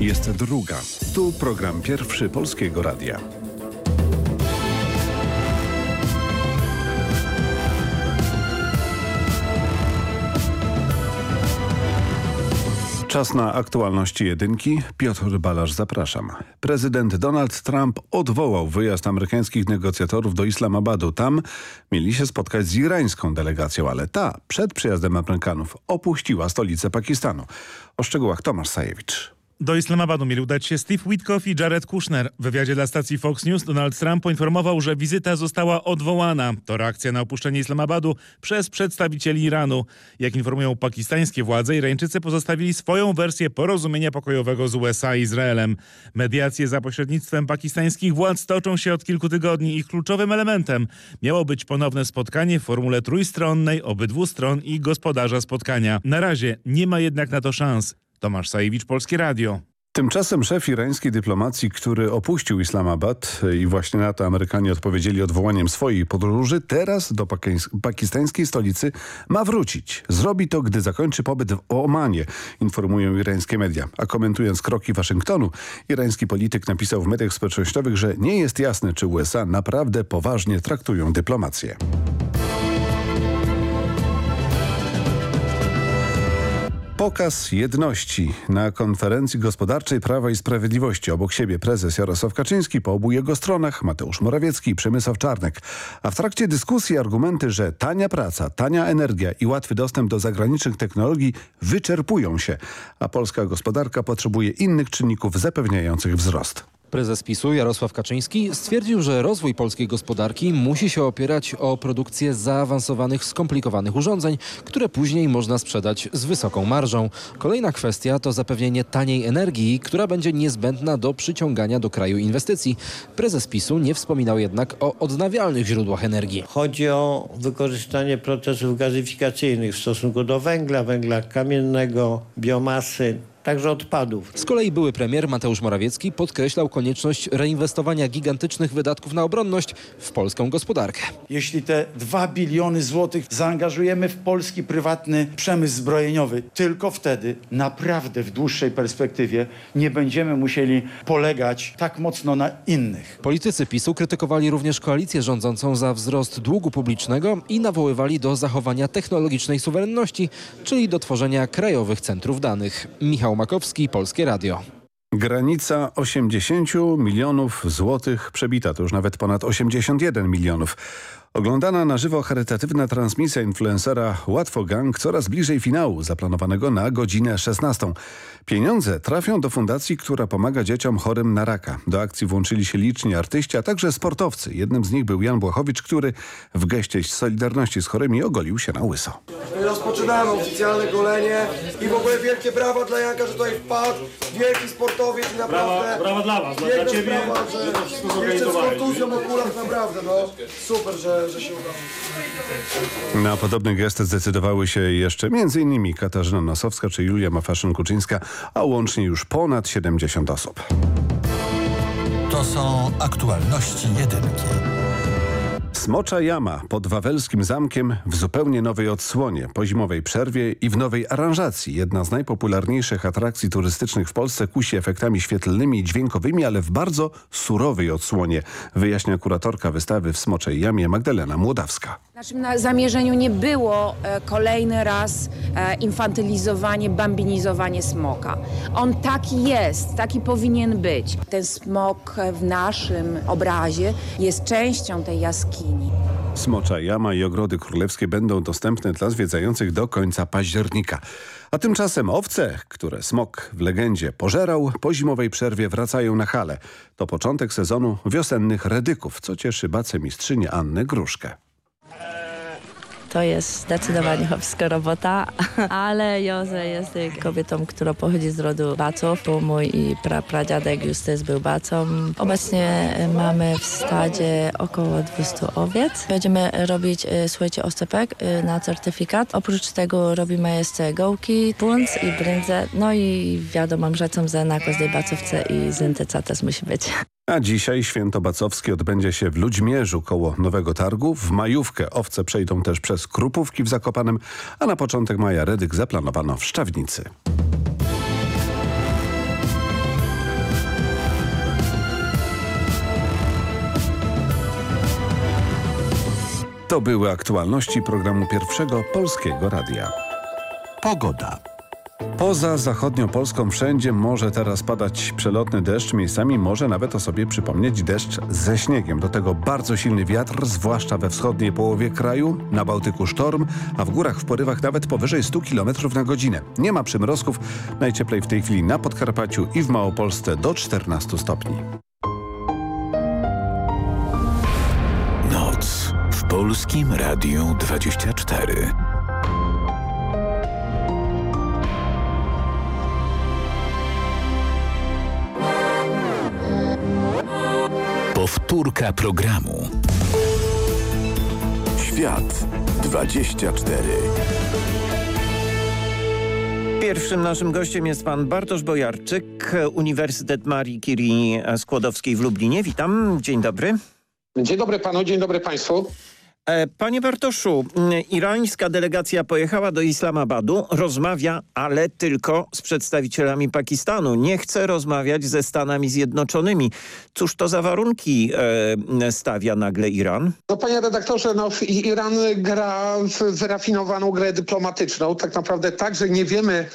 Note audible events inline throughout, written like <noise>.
Jest druga. Tu program pierwszy Polskiego Radia. Czas na aktualności jedynki. Piotr Balasz, zapraszam. Prezydent Donald Trump odwołał wyjazd amerykańskich negocjatorów do Islamabadu. Tam mieli się spotkać z irańską delegacją, ale ta przed przyjazdem Amerykanów opuściła stolicę Pakistanu. O szczegółach Tomasz Sajewicz. Do Islamabadu mieli udać się Steve Witkoff i Jared Kushner. W wywiadzie dla stacji Fox News Donald Trump poinformował, że wizyta została odwołana. To reakcja na opuszczenie Islamabadu przez przedstawicieli Iranu. Jak informują pakistańskie władze, Irańczycy pozostawili swoją wersję porozumienia pokojowego z USA i Izraelem. Mediacje za pośrednictwem pakistańskich władz toczą się od kilku tygodni. Ich kluczowym elementem miało być ponowne spotkanie w formule trójstronnej obydwu stron i gospodarza spotkania. Na razie nie ma jednak na to szans. Tomasz Sajewicz, Polskie Radio. Tymczasem szef irańskiej dyplomacji, który opuścił Islamabad i właśnie na to Amerykanie odpowiedzieli odwołaniem swojej podróży, teraz do pakistańskiej stolicy ma wrócić. Zrobi to, gdy zakończy pobyt w Omanie, informują irańskie media. A komentując kroki Waszyngtonu, irański polityk napisał w mediach społecznościowych, że nie jest jasne, czy USA naprawdę poważnie traktują dyplomację. Pokaz jedności na konferencji gospodarczej Prawa i Sprawiedliwości. Obok siebie prezes Jarosław Kaczyński, po obu jego stronach Mateusz Morawiecki i Przemysław Czarnek. A w trakcie dyskusji argumenty, że tania praca, tania energia i łatwy dostęp do zagranicznych technologii wyczerpują się, a polska gospodarka potrzebuje innych czynników zapewniających wzrost. Prezes PiSu Jarosław Kaczyński stwierdził, że rozwój polskiej gospodarki musi się opierać o produkcję zaawansowanych, skomplikowanych urządzeń, które później można sprzedać z wysoką marżą. Kolejna kwestia to zapewnienie taniej energii, która będzie niezbędna do przyciągania do kraju inwestycji. Prezes PiSu nie wspominał jednak o odnawialnych źródłach energii. Chodzi o wykorzystanie procesów gazyfikacyjnych w stosunku do węgla, węgla kamiennego, biomasy, także odpadów. Z kolei były premier Mateusz Morawiecki podkreślał konieczność reinwestowania gigantycznych wydatków na obronność w polską gospodarkę. Jeśli te 2 biliony złotych zaangażujemy w polski prywatny przemysł zbrojeniowy, tylko wtedy naprawdę w dłuższej perspektywie nie będziemy musieli polegać tak mocno na innych. Politycy PiSu krytykowali również koalicję rządzącą za wzrost długu publicznego i nawoływali do zachowania technologicznej suwerenności, czyli do tworzenia krajowych centrów danych. Michał Makowski, Polskie Radio. Granica 80 milionów złotych przebita, to już nawet ponad 81 milionów. Oglądana na żywo charytatywna transmisja influencera Łatwo Gang coraz bliżej finału, zaplanowanego na godzinę 16. Pieniądze trafią do fundacji, która pomaga dzieciom chorym na raka. Do akcji włączyli się liczni artyści, a także sportowcy. Jednym z nich był Jan Błachowicz, który w geście Solidarności z chorymi ogolił się na łyso. Rozpoczynamy oficjalne golenie i w ogóle wielkie brawa dla Janka, że tutaj wpadł. Wielki sportowiec i naprawdę... Brawa, brawa dla was, dla ciebie, sprawa, że, że to wszystko zorganizowałeś. Jeszcze z kontuzją okulach, naprawdę, no. Super, że, że się udało. Na podobny gest zdecydowały się jeszcze m.in. Katarzyna Nosowska czy Julia Mafaszyn-Kuczyńska, a łącznie już ponad 70 osób. To są aktualności jedynki. Smocza Jama pod Wawelskim Zamkiem w zupełnie nowej odsłonie, po zimowej przerwie i w nowej aranżacji. Jedna z najpopularniejszych atrakcji turystycznych w Polsce kusi efektami świetlnymi i dźwiękowymi, ale w bardzo surowej odsłonie, wyjaśnia kuratorka wystawy w Smoczej Jamie Magdalena Młodawska. Naszym zamierzeniu nie było e, kolejny raz e, infantylizowanie, bambinizowanie smoka. On taki jest, taki powinien być. Ten smok w naszym obrazie jest częścią tej jaskini. Smocza Jama i Ogrody Królewskie będą dostępne dla zwiedzających do końca października. A tymczasem owce, które smok w legendzie pożerał, po zimowej przerwie wracają na hale. To początek sezonu wiosennych redyków, co cieszy bacemistrzynię Annę Gruszkę. To jest zdecydowanie <laughs> chłopska robota, <laughs> ale Józef jest kobietą, która pochodzi z rodu Baców, bo mój i pra, pradziadek Justys był Bacą. Obecnie mamy w stadzie około 200 owiec. Będziemy robić, e, słuchajcie, oscypek e, na certyfikat. Oprócz tego robimy jeszcze gołki, punc i brędzę. No i wiadomo, że że na każdej bacówce i zyntyca też musi być. <laughs> A dzisiaj święto bacowskie odbędzie się w Ludźmierzu koło Nowego Targu. W majówkę owce przejdą też przez Krupówki w Zakopanem, a na początek maja Redyk zaplanowano w Szczawnicy. To były aktualności programu Pierwszego Polskiego Radia. Pogoda. Poza zachodnią Polską wszędzie może teraz padać przelotny deszcz, miejscami może nawet o sobie przypomnieć deszcz ze śniegiem. Do tego bardzo silny wiatr, zwłaszcza we wschodniej połowie kraju, na Bałtyku sztorm, a w górach w porywach nawet powyżej 100 km na godzinę. Nie ma przymrozków, najcieplej w tej chwili na Podkarpaciu i w Małopolsce do 14 stopni. Noc w Polskim Radiu 24. Powtórka programu. Świat 24. Pierwszym naszym gościem jest pan Bartosz Bojarczyk, Uniwersytet Marii Curie Skłodowskiej w Lublinie. Witam, dzień dobry. Dzień dobry panu, dzień dobry państwu. E, panie Bartoszu, irańska delegacja pojechała do Islamabadu, rozmawia, ale tylko z przedstawicielami Pakistanu. Nie chce rozmawiać ze Stanami Zjednoczonymi. Cóż to za warunki e, stawia nagle Iran? No panie redaktorze, no Iran gra w wyrafinowaną grę dyplomatyczną. Tak naprawdę także nie wiemy,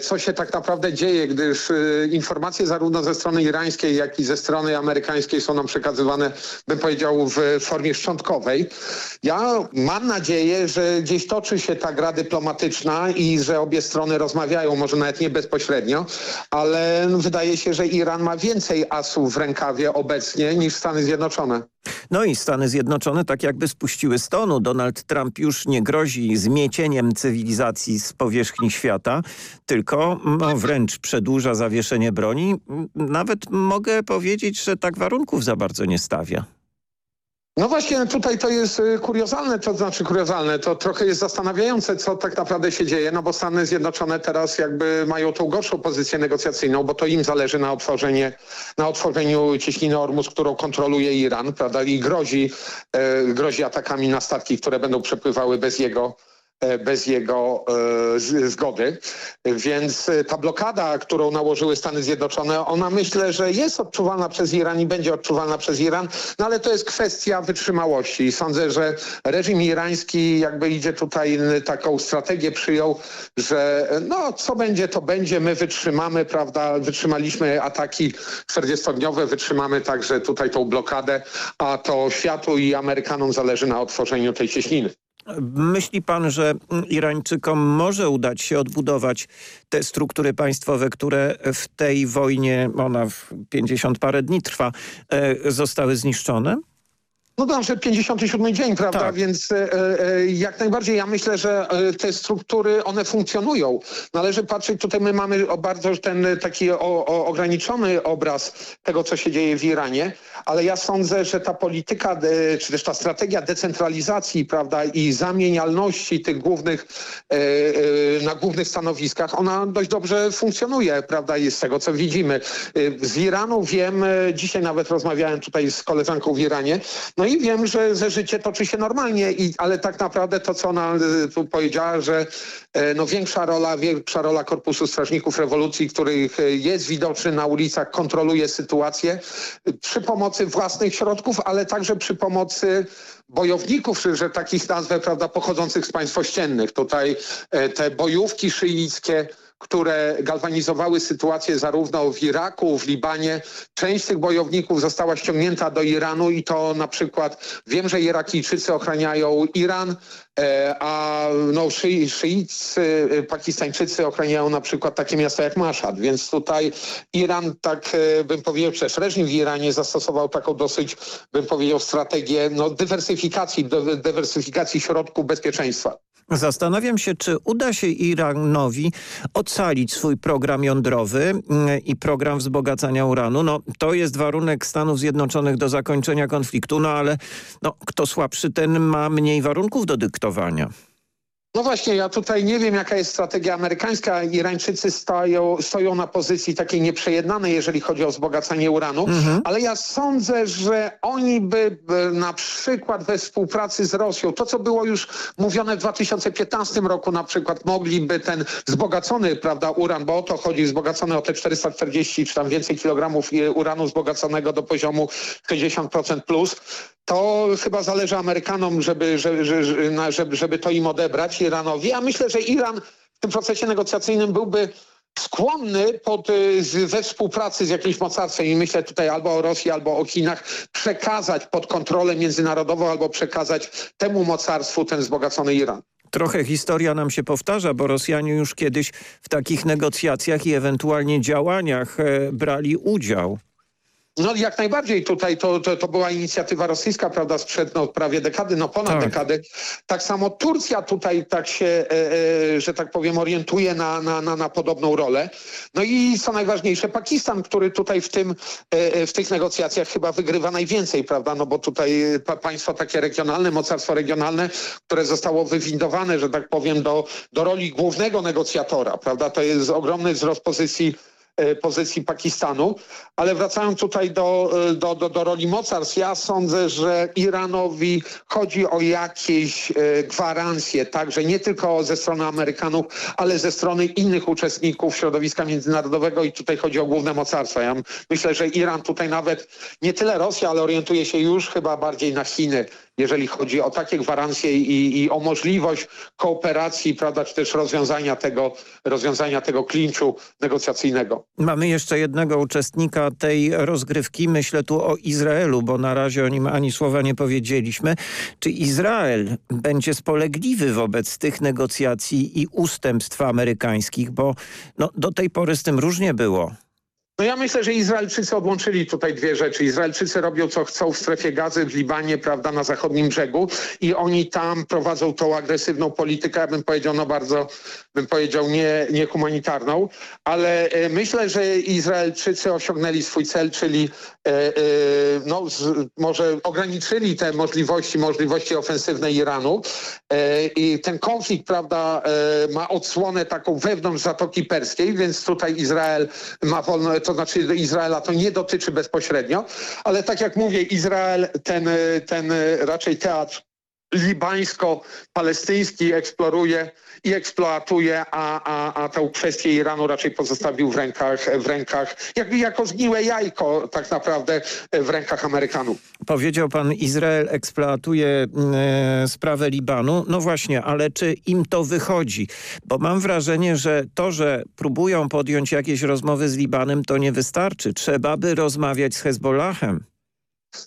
co się tak naprawdę dzieje, gdyż informacje zarówno ze strony irańskiej, jak i ze strony amerykańskiej są nam przekazywane, bym powiedział, w formie szczątkowej. Ja mam nadzieję, że gdzieś toczy się ta gra dyplomatyczna i że obie strony rozmawiają, może nawet nie bezpośrednio, ale wydaje się, że Iran ma więcej asów w rękawie obecnie niż Stany Zjednoczone. No i Stany Zjednoczone tak jakby spuściły stonu. Donald Trump już nie grozi zmiecieniem cywilizacji z powierzchni świata, tylko no, wręcz przedłuża zawieszenie broni. Nawet mogę powiedzieć, że tak warunków za bardzo nie stawia. No właśnie tutaj to jest kuriozalne, to znaczy kuriozalne, to trochę jest zastanawiające, co tak naprawdę się dzieje, no bo Stany Zjednoczone teraz jakby mają tą gorszą pozycję negocjacyjną, bo to im zależy na otworzenie, na otworzeniu cieśniny Ormus, którą kontroluje Iran, prawda, i grozi, e, grozi atakami na statki, które będą przepływały bez jego bez jego e, zgody. Więc ta blokada, którą nałożyły Stany Zjednoczone, ona myślę, że jest odczuwalna przez Iran i będzie odczuwalna przez Iran, no ale to jest kwestia wytrzymałości. I sądzę, że reżim irański jakby idzie tutaj taką strategię przyjął, że no co będzie, to będzie, my wytrzymamy, prawda, wytrzymaliśmy ataki 40-dniowe, wytrzymamy także tutaj tą blokadę, a to światu i Amerykanom zależy na otworzeniu tej cieśniny. Myśli pan, że Irańczykom może udać się odbudować te struktury państwowe, które w tej wojnie, ona w 50 parę dni trwa, zostały zniszczone? No dobrze, 57 dzień, prawda? Tak. Więc e, e, jak najbardziej ja myślę, że e, te struktury, one funkcjonują. Należy patrzeć, tutaj my mamy bardzo ten taki o, o, ograniczony obraz tego, co się dzieje w Iranie, ale ja sądzę, że ta polityka, de, czy też ta strategia decentralizacji, prawda, i zamienialności tych głównych, e, e, na głównych stanowiskach, ona dość dobrze funkcjonuje, prawda, i z tego, co widzimy. Z Iranu wiem, dzisiaj nawet rozmawiałem tutaj z koleżanką w Iranie, no i wiem, że, że życie toczy się normalnie, i, ale tak naprawdę to, co ona tu powiedziała, że no, większa rola, większa rola Korpusu Strażników Rewolucji, których jest widoczny na ulicach, kontroluje sytuację przy pomocy własnych środków, ale także przy pomocy bojowników, że takich nazwę, prawda, pochodzących z państw ościennych. Tutaj te bojówki szyickie, które galwanizowały sytuację zarówno w Iraku, w Libanie. Część tych bojowników została ściągnięta do Iranu i to na przykład wiem, że Irakijczycy ochraniają Iran, a no, szy, szyicy pakistańczycy ochraniają na przykład takie miasta jak Mashhad, więc tutaj Iran, tak bym powiedział, przecież reżim w Iranie zastosował taką dosyć, bym powiedział, strategię no, dywersyfikacji, dywersyfikacji środków bezpieczeństwa. Zastanawiam się, czy uda się Iranowi ocalić swój program jądrowy i program wzbogacania uranu. No, to jest warunek Stanów Zjednoczonych do zakończenia konfliktu, no ale no, kto słabszy, ten ma mniej warunków do dyktowania. No właśnie, ja tutaj nie wiem, jaka jest strategia amerykańska. Irańczycy stoją, stoją na pozycji takiej nieprzejednanej, jeżeli chodzi o wzbogacanie uranu, ale ja sądzę, że oni by, na przykład we współpracy z Rosją, to co było już mówione w 2015 roku na przykład, mogliby ten wzbogacony, prawda, uran, bo o to chodzi, wzbogacony o te 440 czy tam więcej kilogramów e, uranu wzbogaconego do poziomu 60% plus, to chyba zależy Amerykanom, żeby, żeby, żeby, żeby to im odebrać, Iranowi. Ja myślę, że Iran w tym procesie negocjacyjnym byłby skłonny pod, we współpracy z jakimś mocarstwem i myślę tutaj albo o Rosji, albo o Chinach, przekazać pod kontrolę międzynarodową albo przekazać temu mocarstwu ten wzbogacony Iran. Trochę historia nam się powtarza, bo Rosjanie już kiedyś w takich negocjacjach i ewentualnie działaniach e, brali udział. No jak najbardziej tutaj to, to, to, była inicjatywa rosyjska, prawda, sprzed no, prawie dekady, no ponad tak. dekady. Tak samo Turcja tutaj tak się, e, e, że tak powiem, orientuje na, na, na, na, podobną rolę. No i co najważniejsze, Pakistan, który tutaj w tym, e, w tych negocjacjach chyba wygrywa najwięcej, prawda, no bo tutaj pa, państwo takie regionalne, mocarstwo regionalne, które zostało wywindowane, że tak powiem, do, do roli głównego negocjatora, prawda, to jest ogromny wzrost pozycji pozycji Pakistanu. Ale wracając tutaj do, do, do, do roli mocarstw, ja sądzę, że Iranowi chodzi o jakieś gwarancje, także nie tylko ze strony Amerykanów, ale ze strony innych uczestników środowiska międzynarodowego i tutaj chodzi o główne mocarstwa. Ja myślę, że Iran tutaj nawet nie tyle Rosja, ale orientuje się już chyba bardziej na Chiny, jeżeli chodzi o takie gwarancje i, i o możliwość kooperacji, prawda, czy też rozwiązania tego, rozwiązania tego klinczu negocjacyjnego. Mamy jeszcze jednego uczestnika tej rozgrywki. Myślę tu o Izraelu, bo na razie o nim ani słowa nie powiedzieliśmy. Czy Izrael będzie spolegliwy wobec tych negocjacji i ustępstw amerykańskich? Bo no, do tej pory z tym różnie było. No ja myślę, że Izraelczycy odłączyli tutaj dwie rzeczy. Izraelczycy robią co chcą w strefie gazy, w Libanie, prawda, na zachodnim brzegu i oni tam prowadzą tą agresywną politykę, ja bym powiedział, no bardzo, bym powiedział, nie, niehumanitarną, ale e, myślę, że Izraelczycy osiągnęli swój cel, czyli e, e, no, może ograniczyli te możliwości, możliwości ofensywne Iranu i ten konflikt, prawda, ma odsłonę taką wewnątrz Zatoki Perskiej, więc tutaj Izrael ma wolne to znaczy do Izraela to nie dotyczy bezpośrednio, ale tak jak mówię, Izrael ten, ten raczej teatr libańsko-palestyński eksploruje i eksploatuje, a, a, a tę kwestię Iranu raczej pozostawił w rękach, w rękach jakby jako zgniłe jajko tak naprawdę w rękach Amerykanów. Powiedział pan, Izrael eksploatuje e, sprawę Libanu. No właśnie, ale czy im to wychodzi? Bo mam wrażenie, że to, że próbują podjąć jakieś rozmowy z Libanem, to nie wystarczy. Trzeba by rozmawiać z Hezbollahem.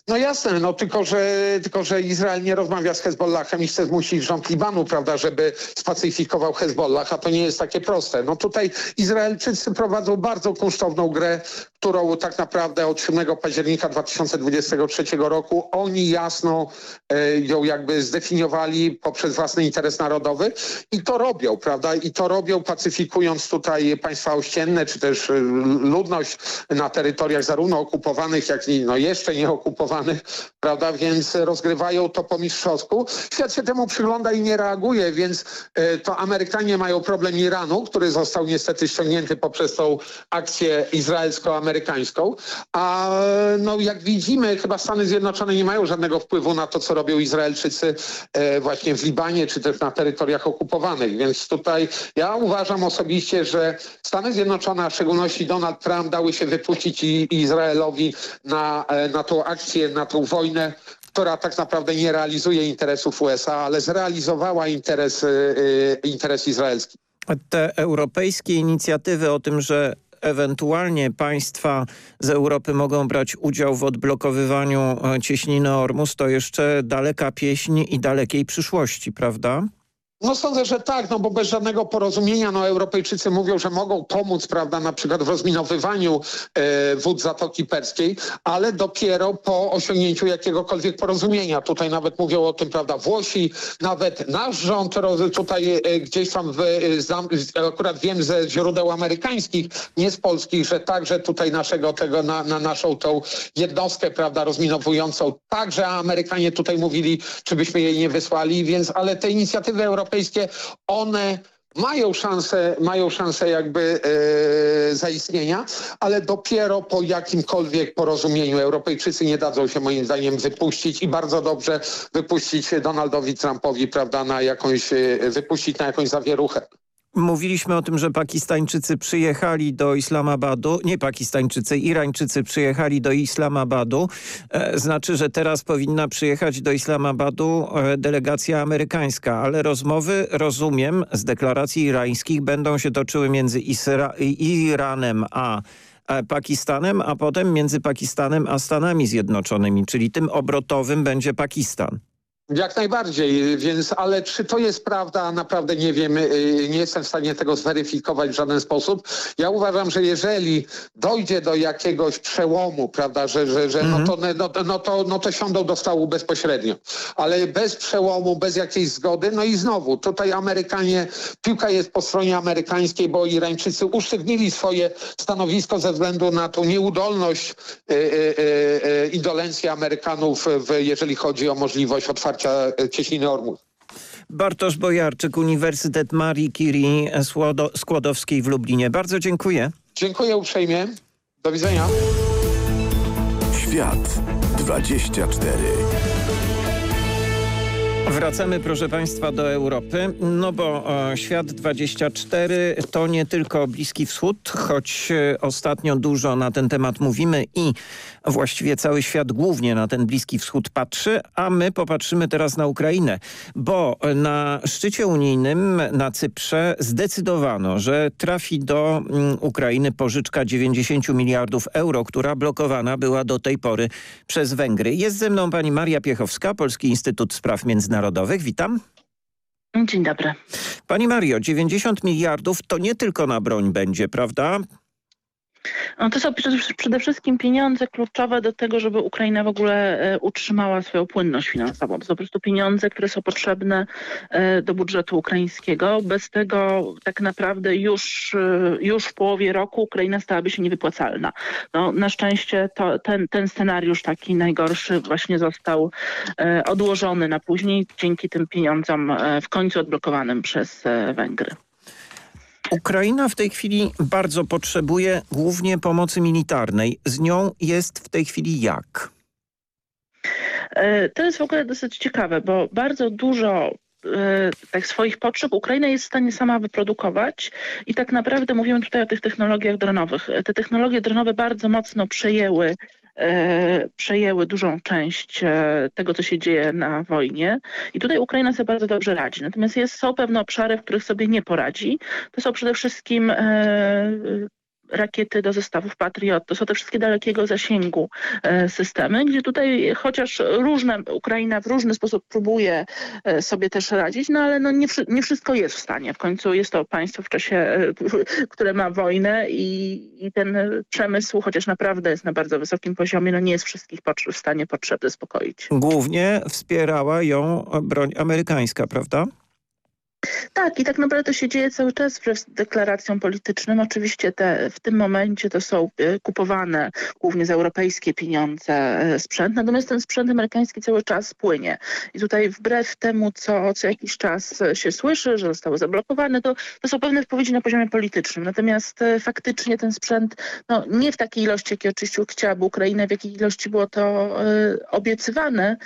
No jasne, no tylko że, tylko, że Izrael nie rozmawia z Hezbollahem i chce zmusić rząd Libanu, prawda, żeby spacyfikował Hezbollah, a to nie jest takie proste. No tutaj Izraelczycy prowadzą bardzo kunsztowną grę, którą tak naprawdę od 7 października 2023 roku oni jasno e, ją jakby zdefiniowali poprzez własny interes narodowy i to robią, prawda, i to robią pacyfikując tutaj państwa ościenne, czy też e, ludność na terytoriach zarówno okupowanych, jak i no jeszcze nie okupowanych, prawda, więc rozgrywają to po mistrzowsku. Świat się temu przygląda i nie reaguje, więc e, to Amerykanie mają problem Iranu, który został niestety ściągnięty poprzez tą akcję izraelsko-amerykańską, a no jak widzimy, chyba Stany Zjednoczone nie mają żadnego wpływu na to, co robią Izraelczycy e, właśnie w Libanie, czy też na terytoriach okupowanych, więc tutaj ja uważam osobiście, że Stany Zjednoczone, a w szczególności Donald Trump dały się wypuścić Izraelowi na, e, na tą akcję reakcję na tą wojnę, która tak naprawdę nie realizuje interesów USA, ale zrealizowała interes, y, interes izraelski. Te europejskie inicjatywy o tym, że ewentualnie państwa z Europy mogą brać udział w odblokowywaniu e, cieśniny Ormus, to jeszcze daleka pieśń i dalekiej przyszłości, prawda? No sądzę, że tak, no bo bez żadnego porozumienia no Europejczycy mówią, że mogą pomóc, prawda, na przykład w rozminowywaniu e, wód Zatoki Perskiej, ale dopiero po osiągnięciu jakiegokolwiek porozumienia. Tutaj nawet mówią o tym, prawda, Włosi, nawet nasz rząd tutaj e, gdzieś tam w, znam, akurat wiem ze źródeł amerykańskich, nie z polskich, że także tutaj naszego tego, na, na naszą tą jednostkę, prawda, rozminowującą, także Amerykanie tutaj mówili, czy byśmy jej nie wysłali, więc, ale te inicjatywy europejskie europejskie, one mają szansę, mają szansę jakby e, zaistnienia, ale dopiero po jakimkolwiek porozumieniu Europejczycy nie dadzą się moim zdaniem wypuścić i bardzo dobrze wypuścić Donaldowi Trumpowi, prawda, na jakąś, e, wypuścić na jakąś zawieruchę. Mówiliśmy o tym, że Pakistańczycy przyjechali do Islamabadu, nie Pakistańczycy, Irańczycy przyjechali do Islamabadu. E, znaczy, że teraz powinna przyjechać do Islamabadu e, delegacja amerykańska, ale rozmowy, rozumiem, z deklaracji irańskich będą się toczyły między Isra Iranem a Pakistanem, a potem między Pakistanem a Stanami Zjednoczonymi, czyli tym obrotowym będzie Pakistan. Jak najbardziej, więc ale czy to jest prawda, naprawdę nie wiem, y, nie jestem w stanie tego zweryfikować w żaden sposób. Ja uważam, że jeżeli dojdzie do jakiegoś przełomu, prawda, że, że, że no, to, no, no, to, no to siądą do stołu bezpośrednio, ale bez przełomu, bez jakiejś zgody, no i znowu tutaj Amerykanie, piłka jest po stronie amerykańskiej, bo Irańczycy usztywnili swoje stanowisko ze względu na tą nieudolność, y, y, y, indolencję Amerykanów, w, jeżeli chodzi o możliwość otwarcia otwarcia Cieśniny Ormus. Bartosz Bojarczyk, Uniwersytet Marii Curie Skłodowskiej w Lublinie. Bardzo dziękuję. Dziękuję uprzejmie. Do widzenia. Świat 24. Wracamy, proszę Państwa, do Europy, no bo e, świat 24 to nie tylko Bliski Wschód, choć e, ostatnio dużo na ten temat mówimy i właściwie cały świat głównie na ten Bliski Wschód patrzy, a my popatrzymy teraz na Ukrainę, bo na szczycie unijnym na Cyprze zdecydowano, że trafi do mm, Ukrainy pożyczka 90 miliardów euro, która blokowana była do tej pory przez Węgry. Jest ze mną pani Maria Piechowska, Polski Instytut Spraw Międzynarodowych. Witam. Dzień dobry. Pani Mario, 90 miliardów to nie tylko na broń będzie, prawda? No to są przede wszystkim pieniądze kluczowe do tego, żeby Ukraina w ogóle e, utrzymała swoją płynność finansową. To są po prostu pieniądze, które są potrzebne e, do budżetu ukraińskiego. Bez tego tak naprawdę już, e, już w połowie roku Ukraina stałaby się niewypłacalna. No, na szczęście to, ten, ten scenariusz taki najgorszy właśnie został odłożony na później dzięki tym pieniądzom w końcu odblokowanym przez Węgry. Ukraina w tej chwili bardzo potrzebuje głównie pomocy militarnej. Z nią jest w tej chwili jak? E, to jest w ogóle dosyć ciekawe, bo bardzo dużo e, tak swoich potrzeb Ukraina jest w stanie sama wyprodukować i tak naprawdę mówimy tutaj o tych technologiach dronowych. Te technologie dronowe bardzo mocno przejęły E, przejęły dużą część e, tego, co się dzieje na wojnie. I tutaj Ukraina sobie bardzo dobrze radzi. Natomiast jest, są pewne obszary, w których sobie nie poradzi. To są przede wszystkim e, rakiety do zestawów Patriot. To są te wszystkie dalekiego zasięgu e, systemy, gdzie tutaj chociaż różne, Ukraina w różny sposób próbuje e, sobie też radzić, no ale no nie, nie wszystko jest w stanie. W końcu jest to państwo w czasie, e, które ma wojnę i, i ten przemysł, chociaż naprawdę jest na bardzo wysokim poziomie, no nie jest wszystkich w stanie potrzeb zaspokoić. Głównie wspierała ją broń amerykańska, prawda? Tak, i tak naprawdę to się dzieje cały czas wbrew deklaracjom politycznym. Oczywiście te, w tym momencie to są e, kupowane głównie za europejskie pieniądze e, sprzęt, natomiast ten sprzęt amerykański cały czas płynie. I tutaj wbrew temu, co co jakiś czas się słyszy, że zostały zablokowane, to, to są pewne wypowiedzi na poziomie politycznym. Natomiast faktycznie ten sprzęt, no nie w takiej ilości, jakiej oczywiście chciałaby Ukraina, w jakiej ilości było to y, obiecywane,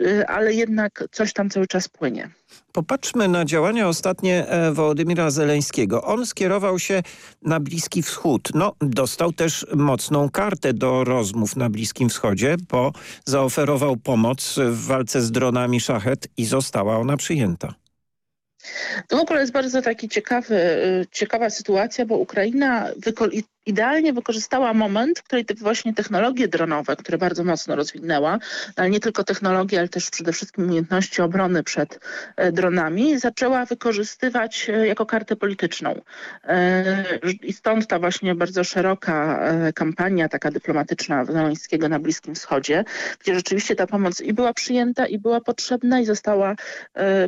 y, ale jednak coś tam cały czas płynie. Popatrzmy na działania ostatnie e, Wołodymira Zeleńskiego. On skierował się na Bliski Wschód. No, dostał też mocną kartę do rozmów na Bliskim Wschodzie, bo zaoferował pomoc w walce z dronami Szachet i została ona przyjęta. To w ogóle jest bardzo taki ciekawy, y, ciekawa sytuacja, bo Ukraina idealnie wykorzystała moment, w której te właśnie technologie dronowe, które bardzo mocno rozwinęła, ale nie tylko technologie, ale też przede wszystkim umiejętności obrony przed e, dronami, zaczęła wykorzystywać e, jako kartę polityczną. E, I stąd ta właśnie bardzo szeroka kampania taka dyplomatyczna Zeleńskiego na Bliskim Wschodzie, gdzie rzeczywiście ta pomoc i była przyjęta, i była potrzebna, i została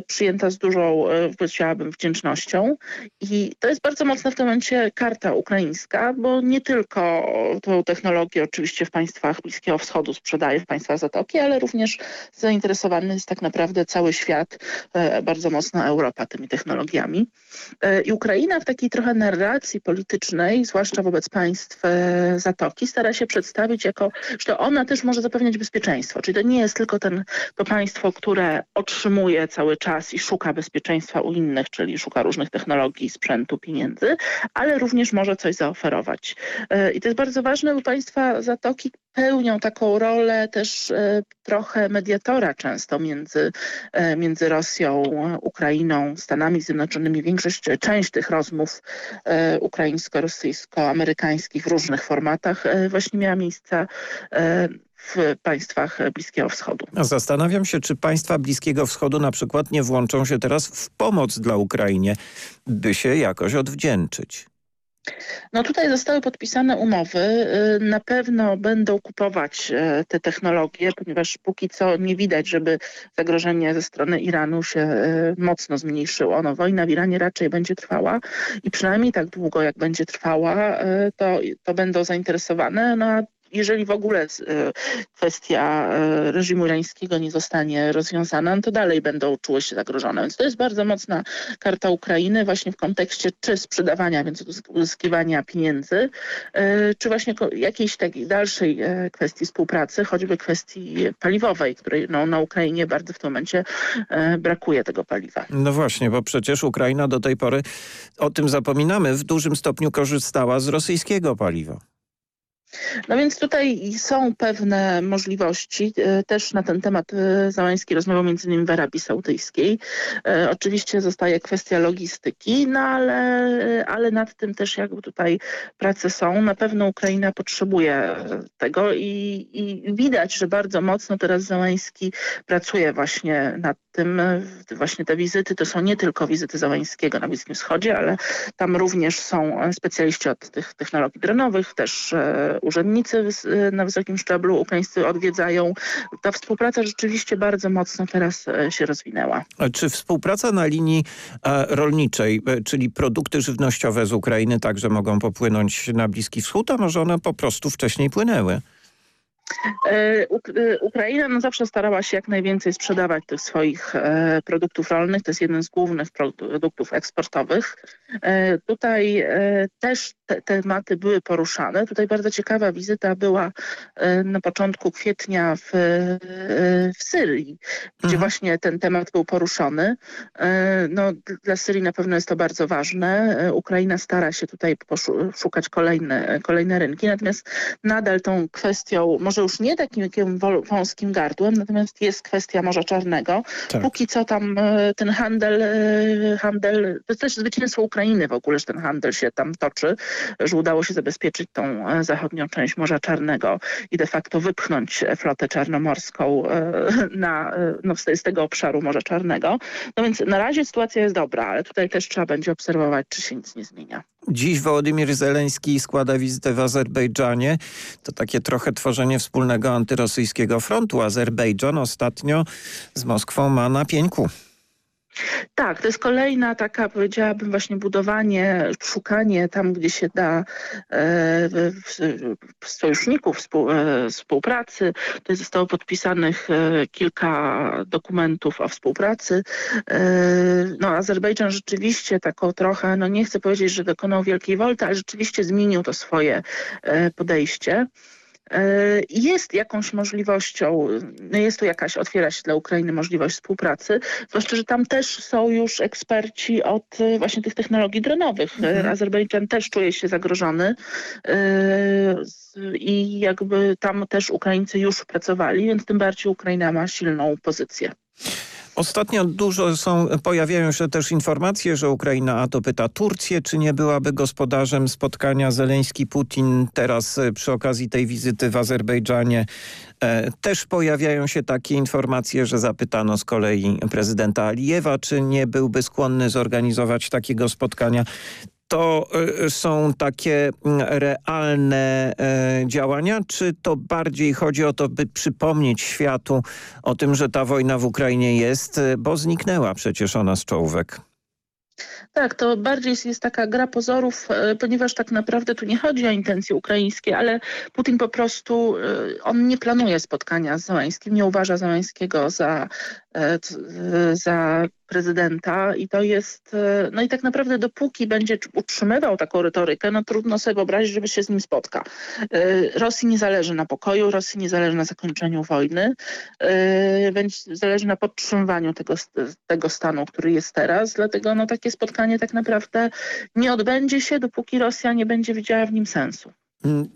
przyjęta z dużą, powiedziałabym, wdzięcznością. I to jest bardzo mocna w tym momencie karta ukraińska, bo nie tylko tą technologię oczywiście w państwach Bliskiego Wschodu sprzedaje, w państwach Zatoki, ale również zainteresowany jest tak naprawdę cały świat, e, bardzo mocno Europa tymi technologiami. E, I Ukraina w takiej trochę narracji politycznej, zwłaszcza wobec państw e, Zatoki, stara się przedstawić jako, że ona też może zapewniać bezpieczeństwo. Czyli to nie jest tylko ten, to państwo, które otrzymuje cały czas i szuka bezpieczeństwa u innych, czyli szuka różnych technologii, sprzętu, pieniędzy, ale również może coś zaoferować. E, I to jest bardzo ważne, bo państwa Zatoki pełnią taką rolę też e, trochę mediatora często między, e, między Rosją, Ukrainą, Stanami Zjednoczonymi. Większość, część tych rozmów ukraińsko-rosyjsko-amerykańskich w różnych formatach właśnie miała miejsce w państwach Bliskiego Wschodu. Zastanawiam się, czy państwa Bliskiego Wschodu na przykład nie włączą się teraz w pomoc dla Ukrainie, by się jakoś odwdzięczyć. No tutaj zostały podpisane umowy. Y, Na pewno będą kupować e, te technologie, ponieważ póki co nie widać, żeby zagrożenie ze strony Iranu się e, mocno zmniejszyło. No, wojna w Iranie raczej będzie trwała i przynajmniej tak długo, jak będzie trwała, to, to będą zainteresowane. No, a jeżeli w ogóle e, kwestia e, reżimu irańskiego nie zostanie rozwiązana, no to dalej będą czuły się zagrożone. Więc to jest bardzo mocna karta Ukrainy właśnie w kontekście czy sprzedawania, więc uzyskiwania pieniędzy, e, czy właśnie jakiejś takiej dalszej kwestii współpracy, choćby kwestii paliwowej, której no, na Ukrainie bardzo w tym momencie brakuje tego paliwa. No właśnie, bo przecież Ukraina do tej pory, o tym zapominamy, w dużym stopniu korzystała z rosyjskiego paliwa. No więc tutaj są pewne możliwości. E, Też na ten temat e, Załański rozmawiał między innymi w Arabii Saudyjskiej. E, Oczywiście zostaje kwestia logistyki, no ale, ale nad tym też jakby tutaj prace są. Na pewno Ukraina potrzebuje tego i, i widać, że bardzo mocno teraz Załański pracuje właśnie nad tym. Właśnie te wizyty to są nie tylko wizyty Załańskiego na Bliskim Wschodzie, ale tam również są specjaliści od tych technologii dronowych, też urzędnicy e, na wysokim szczeblu ukraińscy odwiedzają. Ta współpraca rzeczywiście bardzo mocno teraz e, się rozwinęła. Czy współpraca na linii e, rolniczej, e, czyli produkty żywnościowe z Ukrainy także mogą popłynąć na Bliski Wschód, a może one po prostu wcześniej płynęły? E, e, Ukraina no zawsze starała się jak najwięcej sprzedawać tych swoich e, produktów rolnych. To jest jeden z głównych produktów eksportowych. Tutaj też te tematy były poruszane. Tutaj bardzo ciekawa wizyta była na początku kwietnia w, w Syrii, gdzie właśnie ten temat był poruszony. No, dla Syrii na pewno jest to bardzo ważne. Ukraina stara się tutaj szukać kolejne, kolejne rynki, natomiast nadal tą kwestią, może już nie takim wąskim gardłem, natomiast jest kwestia Morza Czarnego. Tak. Póki co tam e, ten handel, e, handel, to jest też zwycięstwo Ukrainy w ogóle, że ten handel się tam toczy, że udało się zabezpieczyć tą e, zachodnią część Morza Czarnego i de facto wypchnąć flotę czarnomorską na, no, z, z tego obszaru Morza Czarnego. No więc na razie sytuacja jest dobra, ale tutaj też trzeba będzie obserwować, czy się nic nie zmienia. Dziś Wołodymir Zeleński składa wizytę w Azerbejdżanie. To takie trochę tworzenie wspólnego antyrosyjskiego frontu. Azerbejdżan ostatnio z Moskwą ma na pieńku. Tak, to jest kolejna taka, powiedziałabym, właśnie budowanie, szukanie tam, gdzie się da e, sojuszników, współ, e, współpracy. Tutaj zostało podpisanych e, kilka dokumentów o współpracy. E, no, Azerbejdżan rzeczywiście taką trochę, no nie chcę powiedzieć, że dokonał wielkiej wolty, ale rzeczywiście zmienił to swoje e, podejście. E, Jest jakąś możliwością, no jest tu jakaś, otwiera się dla Ukrainy możliwość współpracy, zwłaszcza, że tam też są już eksperci od e, właśnie tych technologii dronowych. E, Mhm. Azerbejdżan też czuje się zagrożony i jakby tam też Ukraińcy już pracowali, więc tym bardziej Ukraina ma silną pozycję. Ostatnio dużo są, pojawiają się też informacje, że Ukraina a to pyta Turcję, czy nie byłaby gospodarzem spotkania Zeleński-Putin teraz e, przy okazji tej wizyty w Azerbejdżanie. E, też pojawiają się takie informacje, że zapytano z kolei prezydenta Alijewa, czy nie byłby skłonny zorganizować takiego spotkania. To e, są takie mm, realne e, działania, czy to bardziej chodzi o to, by przypomnieć światu o tym, że ta wojna w Ukrainie jest, e, bo zniknęła przecież ona z czołówek. Tak, to bardziej jest, taka gra pozorów, e, ponieważ tak naprawdę tu nie chodzi o intencje ukraińskie, ale Putin po prostu, e, on nie planuje spotkania z Załęskim, nie uważa Załęskiego za, za prezydenta i to jest, e, no i tak naprawdę dopóki będzie utrzymywał taką retorykę, no trudno sobie wyobrazić, żeby się z nim spotka. E, Rosji nie zależy na pokoju, Rosji nie zależy na zakończeniu wojny, e, zależy na podtrzymywaniu tego, tego stanu, który jest teraz, dlatego no takie spotkanie tak naprawdę nie odbędzie się, dopóki Rosja nie będzie widziała w nim sensu. Mm,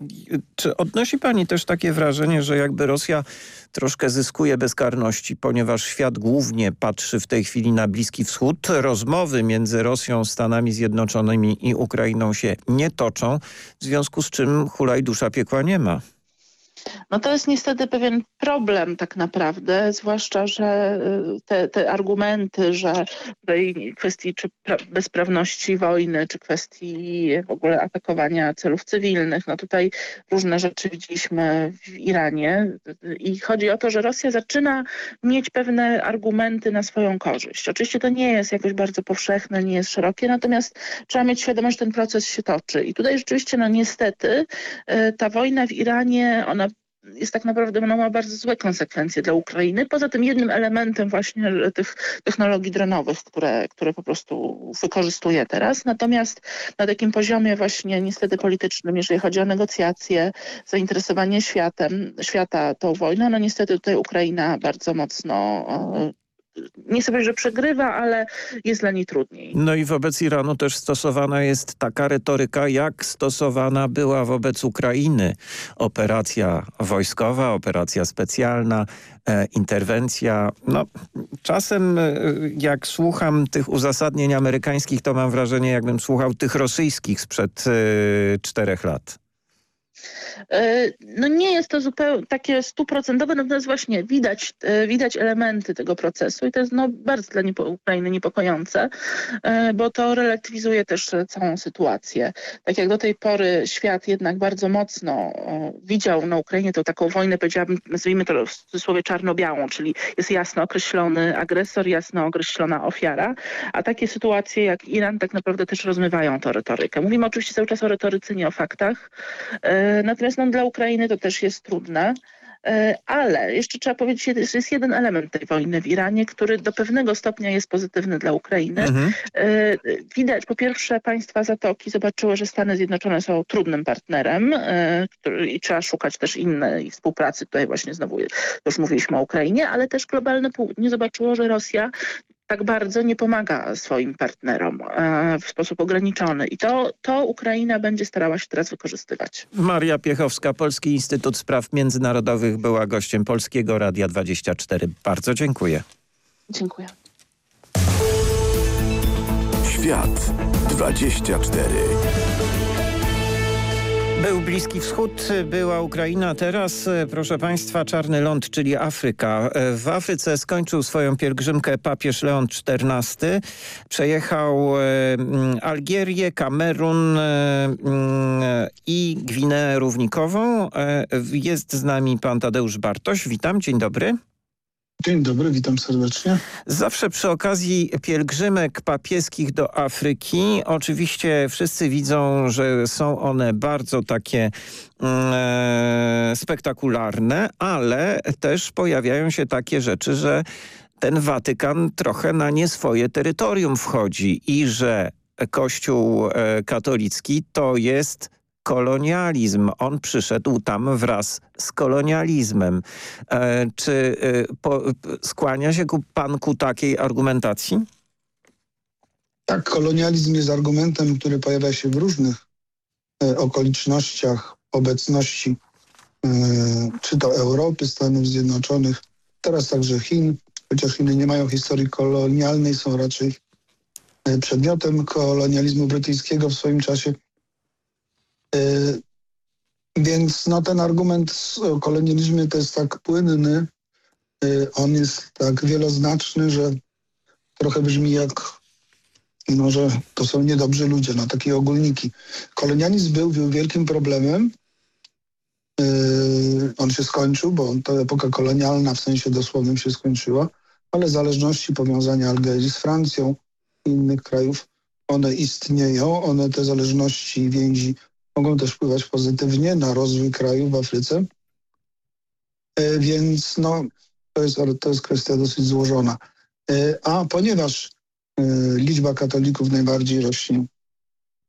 Czy odnosi pani też takie wrażenie, że jakby Rosja troszkę zyskuje bezkarności, ponieważ świat głównie patrzy w tej chwili na Bliski Wschód? Rozmowy między Rosją, Stanami Zjednoczonymi i Ukrainą się nie toczą, w związku z czym hulaj dusza piekła nie ma. No to jest niestety pewien problem tak naprawdę, zwłaszcza, że y, te, te argumenty, że tej kwestii czy pra- bezprawności wojny, czy kwestii w ogóle atakowania celów cywilnych, no tutaj różne rzeczy widzieliśmy w Iranie i chodzi o to, że Rosja zaczyna mieć pewne argumenty na swoją korzyść. Oczywiście to nie jest jakoś bardzo powszechne, nie jest szerokie, natomiast trzeba mieć świadomość, że ten proces się toczy. I tutaj rzeczywiście, no niestety, y, ta wojna w Iranie, ona jest tak naprawdę, ona ma bardzo złe konsekwencje dla Ukrainy. Poza tym jednym elementem właśnie że tych technologii dronowych, które, które po prostu wykorzystuje teraz. Natomiast na takim poziomie właśnie niestety politycznym, jeżeli chodzi o negocjacje, zainteresowanie światem, świata tą wojną, no niestety tutaj Ukraina bardzo mocno e, nie chcę że przegrywa, ale jest dla niej trudniej. No i wobec Iranu też stosowana jest taka retoryka, jak stosowana była wobec Ukrainy. Operacja wojskowa, operacja specjalna, e, interwencja. No, czasem e, jak słucham tych uzasadnień amerykańskich, to mam wrażenie, jakbym słuchał tych rosyjskich sprzed e, czterech lat. E, No nie jest to zupełnie takie stuprocentowe, natomiast właśnie widać, e, widać elementy tego procesu i to jest no, bardzo dla niepo, Ukrainy niepokojące, e, bo to relatywizuje też całą sytuację. Tak jak do tej pory świat jednak bardzo mocno widział na Ukrainie tą taką wojnę, powiedziałabym, nazwijmy to w cudzysłowie czarno-białą, czyli jest jasno określony agresor, jasno określona ofiara, a takie sytuacje jak Iran tak naprawdę też rozmywają tę retorykę. Mówimy oczywiście cały czas o retoryce, nie o faktach, Natomiast no, dla Ukrainy to też jest trudne. E, Ale jeszcze trzeba powiedzieć, że jest jeden element tej wojny w Iranie, który do pewnego stopnia jest pozytywny dla Ukrainy. Mhm. E, Widać, po pierwsze, państwa Zatoki zobaczyły, że Stany Zjednoczone są trudnym partnerem e, który, i trzeba szukać też innej współpracy. Tutaj właśnie znowu już mówiliśmy o Ukrainie, ale też globalne południe zobaczyło, że Rosja tak bardzo nie pomaga swoim partnerom e, w sposób ograniczony. I to, to Ukraina będzie starała się teraz wykorzystywać. Maria Piechowska, Polski Instytut Spraw Międzynarodowych była gościem Polskiego Radia 24. Bardzo dziękuję. Dziękuję. Świat 24. Był Bliski Wschód, była Ukraina, teraz e, proszę państwa czarny ląd, czyli Afryka. E, W Afryce skończył swoją pielgrzymkę papież Leon XIV. Przejechał e, Algierię, Kamerun i Gwineę Równikową. Jest z nami pan Tadeusz Bartoś. Witam, dzień dobry. Dzień dobry, witam serdecznie. Zawsze przy okazji pielgrzymek papieskich do Afryki oczywiście wszyscy widzą, że są one bardzo takie mm, e, spektakularne, ale też pojawiają się takie rzeczy, że ten Watykan trochę na nie swoje terytorium wchodzi i że Kościół e, katolicki to jest kolonializm. On przyszedł tam wraz z kolonializmem. E, czy e, po, skłania się ku, pan ku takiej argumentacji? Tak, kolonializm jest argumentem, który pojawia się w różnych e, okolicznościach obecności e, czy to Europy, Stanów Zjednoczonych, teraz także Chin, chociaż Chiny nie mają historii kolonialnej, są raczej e, przedmiotem kolonializmu brytyjskiego w swoim czasie. E, Więc no, ten argument o kolonializmie to jest tak płynny, e, on jest tak wieloznaczny, że trochę brzmi jak no, że to są niedobrzy ludzie, no takie ogólniki. Kolonializm był, był wielkim problemem. Yy, on się skończył, bo ta epoka kolonialna w sensie dosłownym się skończyła, ale zależności, powiązania Algierii z Francją i innych krajów one istnieją, one te zależności więzi mogą też wpływać pozytywnie na rozwój kraju w Afryce. E, więc no, to jest, to jest kwestia dosyć złożona. E, a ponieważ e, liczba katolików najbardziej rośnie,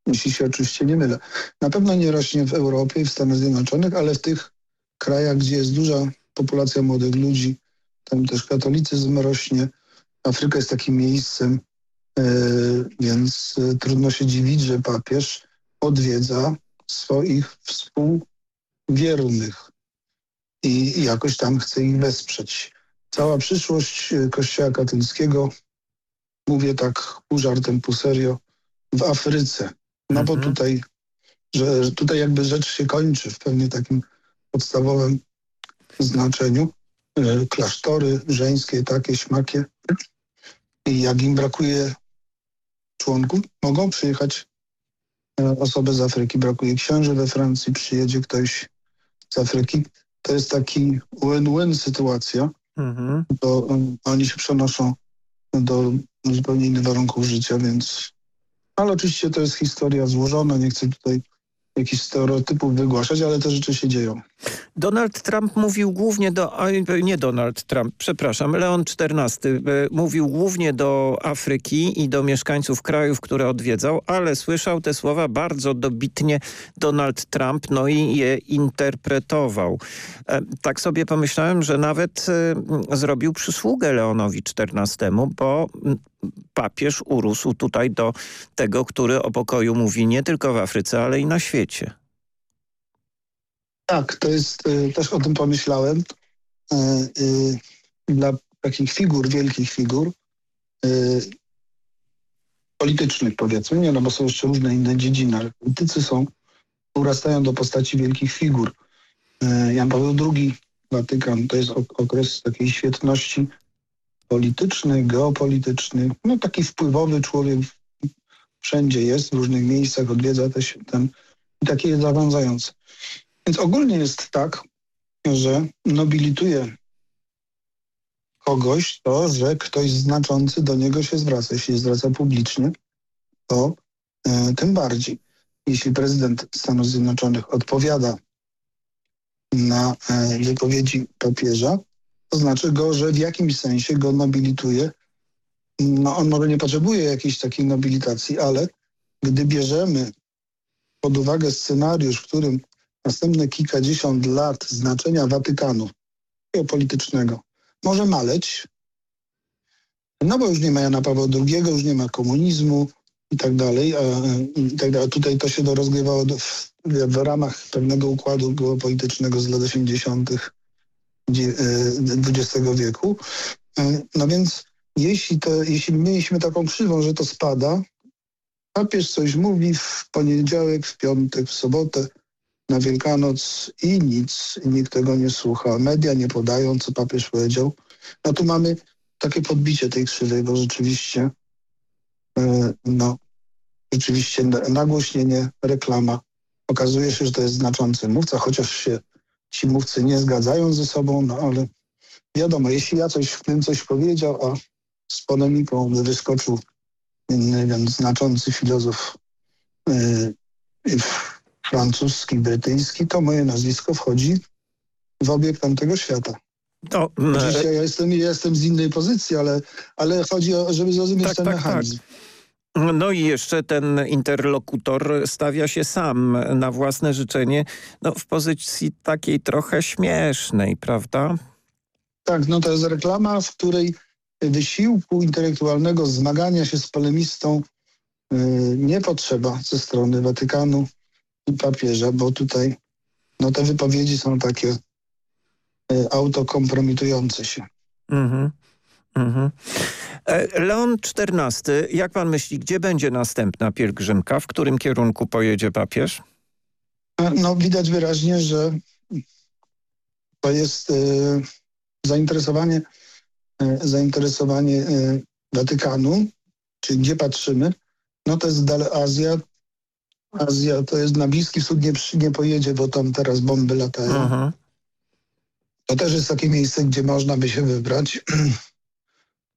jeśli się oczywiście nie mylę, na pewno nie rośnie w Europie i w Stanach Zjednoczonych, ale w tych krajach, gdzie jest duża populacja młodych ludzi, tam też katolicyzm rośnie. Afryka jest takim miejscem, więc trudno się dziwić, że papież odwiedza swoich współwiernych i jakoś tam chce ich wesprzeć. Cała przyszłość e, Kościoła katolickiego, mówię tak pół żartem, pół serio, w Afryce. No bo Mhm. tutaj, że, tutaj jakby rzecz się kończy w pewnie takim podstawowym znaczeniu. E, Klasztory żeńskie, takie, śmakie. I jak im brakuje członków, mogą przyjechać osoby z Afryki. Brakuje księży we Francji, przyjedzie ktoś z Afryki. To jest taki win-win sytuacja, Mhm. bo um, oni się przenoszą do zupełnie innych warunków życia, więc... Ale oczywiście to jest historia złożona, nie chcę tutaj jakichś stereotypów wygłaszać, ale te rzeczy się dzieją. Donald Trump mówił głównie do, nie Donald Trump, przepraszam, Leon XIV e, mówił głównie do Afryki i do mieszkańców krajów, które odwiedzał, ale słyszał te słowa bardzo dobitnie Donald Trump, no i je interpretował. E, Tak sobie pomyślałem, że nawet e, zrobił przysługę Leonowi XIV, bo papież urósł tutaj do tego, który o pokoju mówi nie tylko w Afryce, ale i na świecie. Tak, to jest, y, też o tym pomyślałem. Y, y, Dla takich figur, wielkich figur, politycznych powiedzmy, nie, no bo są jeszcze różne inne dziedziny, ale politycy są, urastają do postaci wielkich figur. Jan Paweł II, Watykan, to jest ok- okres takiej świetności politycznej, geopolitycznej, no taki wpływowy człowiek wszędzie jest, w różnych miejscach, odwiedza też ten, i taki jest zarządzający. Więc ogólnie jest tak, że nobilituje kogoś to, że ktoś znaczący do niego się zwraca. Jeśli się zwraca publicznie, to e, tym bardziej. Jeśli prezydent Stanów Zjednoczonych odpowiada na e, wypowiedzi papieża, to znaczy go, że w jakimś sensie go nobilituje. No, on może nie potrzebuje jakiejś takiej nobilitacji, ale gdy bierzemy pod uwagę scenariusz, w którym następne kilkadziesiąt lat znaczenia Watykanu geopolitycznego może maleć, no bo już nie ma Jana Pawła II, już nie ma komunizmu i tak dalej. A, i tak dalej. Tutaj to się rozgrywało w, w ramach pewnego układu geopolitycznego z lat 80. XX wieku. E, No więc jeśli, to, jeśli mieliśmy taką krzywą, że to spada, papież coś mówi w poniedziałek, w piątek, w sobotę, na Wielkanoc i nic, i nikt tego nie słucha. Media nie podają, co papież powiedział. No tu mamy takie podbicie tej krzywej, bo rzeczywiście e, no, rzeczywiście na- nagłośnienie, reklama. Okazuje się, że to jest znaczący mówca, chociaż się ci mówcy nie zgadzają ze sobą, no ale wiadomo, jeśli ja coś w tym coś powiedział, a z polemiką wyskoczył inny, więc znaczący filozof yy, francuski, brytyjski, to moje nazwisko wchodzi w obieg tamtego świata. To, Oczywiście ja jestem, ja jestem z innej pozycji, ale, ale chodzi o, żeby zrozumieć Tak, ten tak, mechanizm. No i jeszcze ten interlokutor stawia się sam na własne życzenie no, w pozycji takiej trochę śmiesznej, prawda? Tak, no to jest reklama, w której wysiłku intelektualnego zmagania się z polemistą y, nie potrzeba ze strony Watykanu i papieża, bo tutaj no, te wypowiedzi są takie y, autokompromitujące się. Mhm. Mhm. E, Leon XIV, jak pan myśli, gdzie będzie następna pielgrzymka? W którym kierunku pojedzie papież? No widać wyraźnie, że to jest y, zainteresowanie, y, zainteresowanie y, Watykanu, czyli gdzie patrzymy, no to jest dalej Azja. Azja to jest na Bliski Wschód nie, nie pojedzie, bo tam teraz bomby latają. Mhm. To też jest takie miejsce, gdzie można by się wybrać. <clears throat>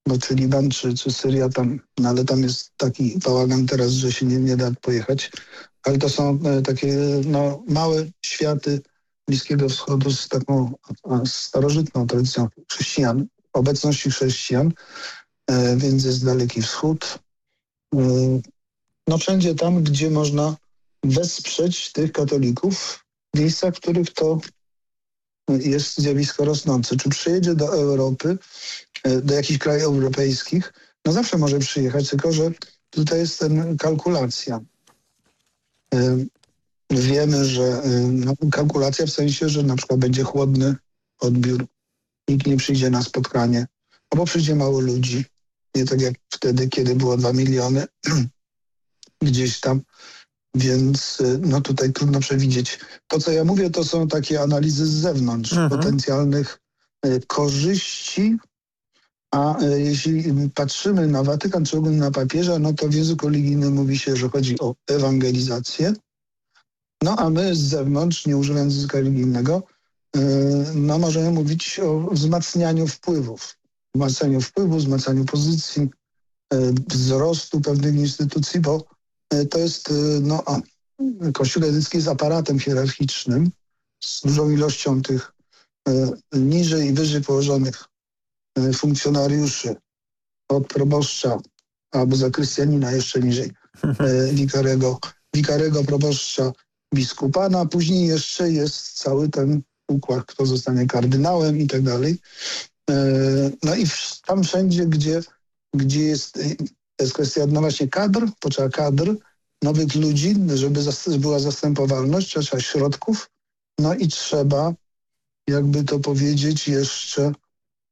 bo czy Liban, czy, czy Syria tam, no ale tam jest taki bałagan teraz, że się nie, nie da pojechać. Ale to są e, takie no, małe światy Bliskiego Wschodu z taką starożytną tradycją chrześcijan, obecności chrześcijan, e, więc jest Daleki Wschód. E, no wszędzie tam, gdzie można wesprzeć tych katolików w miejscach, w których to jest zjawisko rosnące. Czy przyjedzie do Europy, e, do jakichś krajów europejskich, no zawsze może przyjechać, tylko że tutaj jest ten kalkulacja. E, wiemy, że e, no, kalkulacja w sensie, że na przykład będzie chłodny odbiór, nikt nie przyjdzie na spotkanie, albo przyjdzie mało ludzi, nie tak jak wtedy, kiedy było dwa miliony <clears throat> gdzieś tam więc y, no tutaj trudno przewidzieć. To, co ja mówię, to są takie analizy z zewnątrz, mhm. potencjalnych y, korzyści, a y, jeśli patrzymy na Watykan, czy ogólnie na papieża, no to w języku religijnym mówi się, że chodzi o ewangelizację. No a my z zewnątrz, nie używając języka religijnego, no możemy mówić o wzmacnianiu wpływów. Wzmacnianiu wpływów, wzmacnianiu pozycji, wzrostu pewnych instytucji, bo to jest, e, no, Kościół katolicki jest aparatem hierarchicznym z dużą ilością tych e, niżej i wyżej położonych funkcjonariuszy od proboszcza albo zakrystianina jeszcze niżej <laughs> wikarego, wikarego proboszcza biskupa, no a później jeszcze jest cały ten układ, kto zostanie kardynałem i tak dalej. No i tam wszędzie, gdzie, gdzie jest to jest kwestia no właśnie kadr, potrzeba kadr, nowych ludzi, żeby była zastępowalność, trzeba środków, no i trzeba, jakby to powiedzieć, jeszcze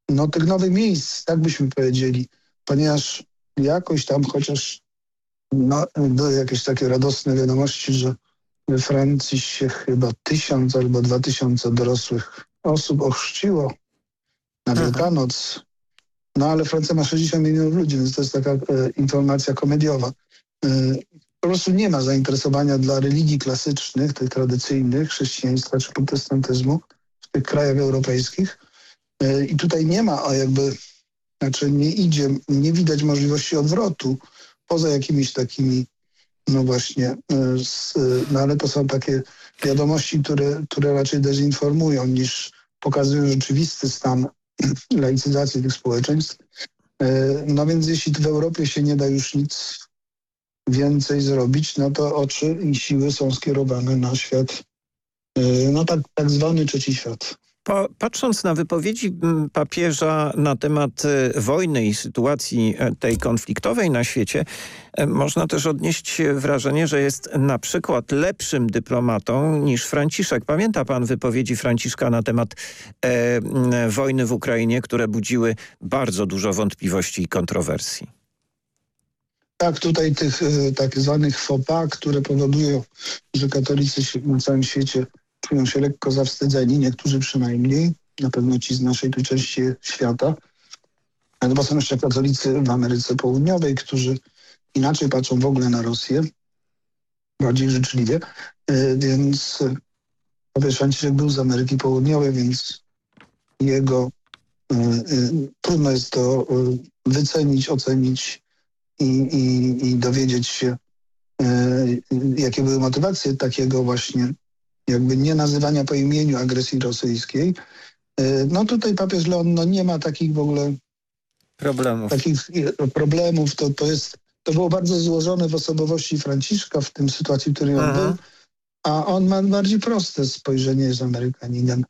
no tych nowych miejsc, tak byśmy powiedzieli, ponieważ jakoś tam chociaż no, były jakieś takie radosne wiadomości, że we Francji się chyba tysiąc albo dwa tysiące dorosłych osób ochrzciło na Wielkanoc. No ale Francja ma 60 milionów ludzi, więc to jest taka e, informacja komediowa. E, po prostu nie ma zainteresowania dla religii klasycznych, tych tradycyjnych, chrześcijaństwa czy protestantyzmu w tych krajach europejskich. E, I tutaj nie ma a jakby, znaczy nie idzie, nie widać możliwości odwrotu poza jakimiś takimi, no właśnie, z, no ale to są takie wiadomości, które, które raczej dezinformują niż pokazują rzeczywisty stan <clears throat> laicyzacji tych społeczeństw. E, no więc jeśli w Europie się nie da już nic więcej zrobić, no to oczy i siły są skierowane na świat, e, no tak, tak zwany trzeci świat. Patrząc na wypowiedzi papieża na temat e, wojny i sytuacji e, tej konfliktowej na świecie, e, można też odnieść wrażenie, że jest na przykład lepszym dyplomatą niż Franciszek. Pamięta pan wypowiedzi Franciszka na temat e, wojny w Ukrainie, które budziły bardzo dużo wątpliwości i kontrowersji? Tak, tutaj tych tak zwanych FOPA, które powodują, że katolicy na całym świecie czują się lekko zawstydzeni, niektórzy przynajmniej, na pewno ci z naszej tu części świata. Bo są jeszcze katolicy w Ameryce Południowej, którzy inaczej patrzą w ogóle na Rosję, bardziej życzliwie, e, więc papież Franciszek był z Ameryki Południowej, więc jego y, y, trudno jest to y, wycenić, ocenić i, i, i dowiedzieć się, jakie były motywacje takiego właśnie jakby nie nazywania po imieniu agresji rosyjskiej. E, no tutaj papież Leon no nie ma takich w ogóle problemów. Takich e, problemów. To, to, jest, to było bardzo złożone w osobowości Franciszka w tym sytuacji, w której on Aha. był. A on ma bardziej proste spojrzenie z Amerykaninem,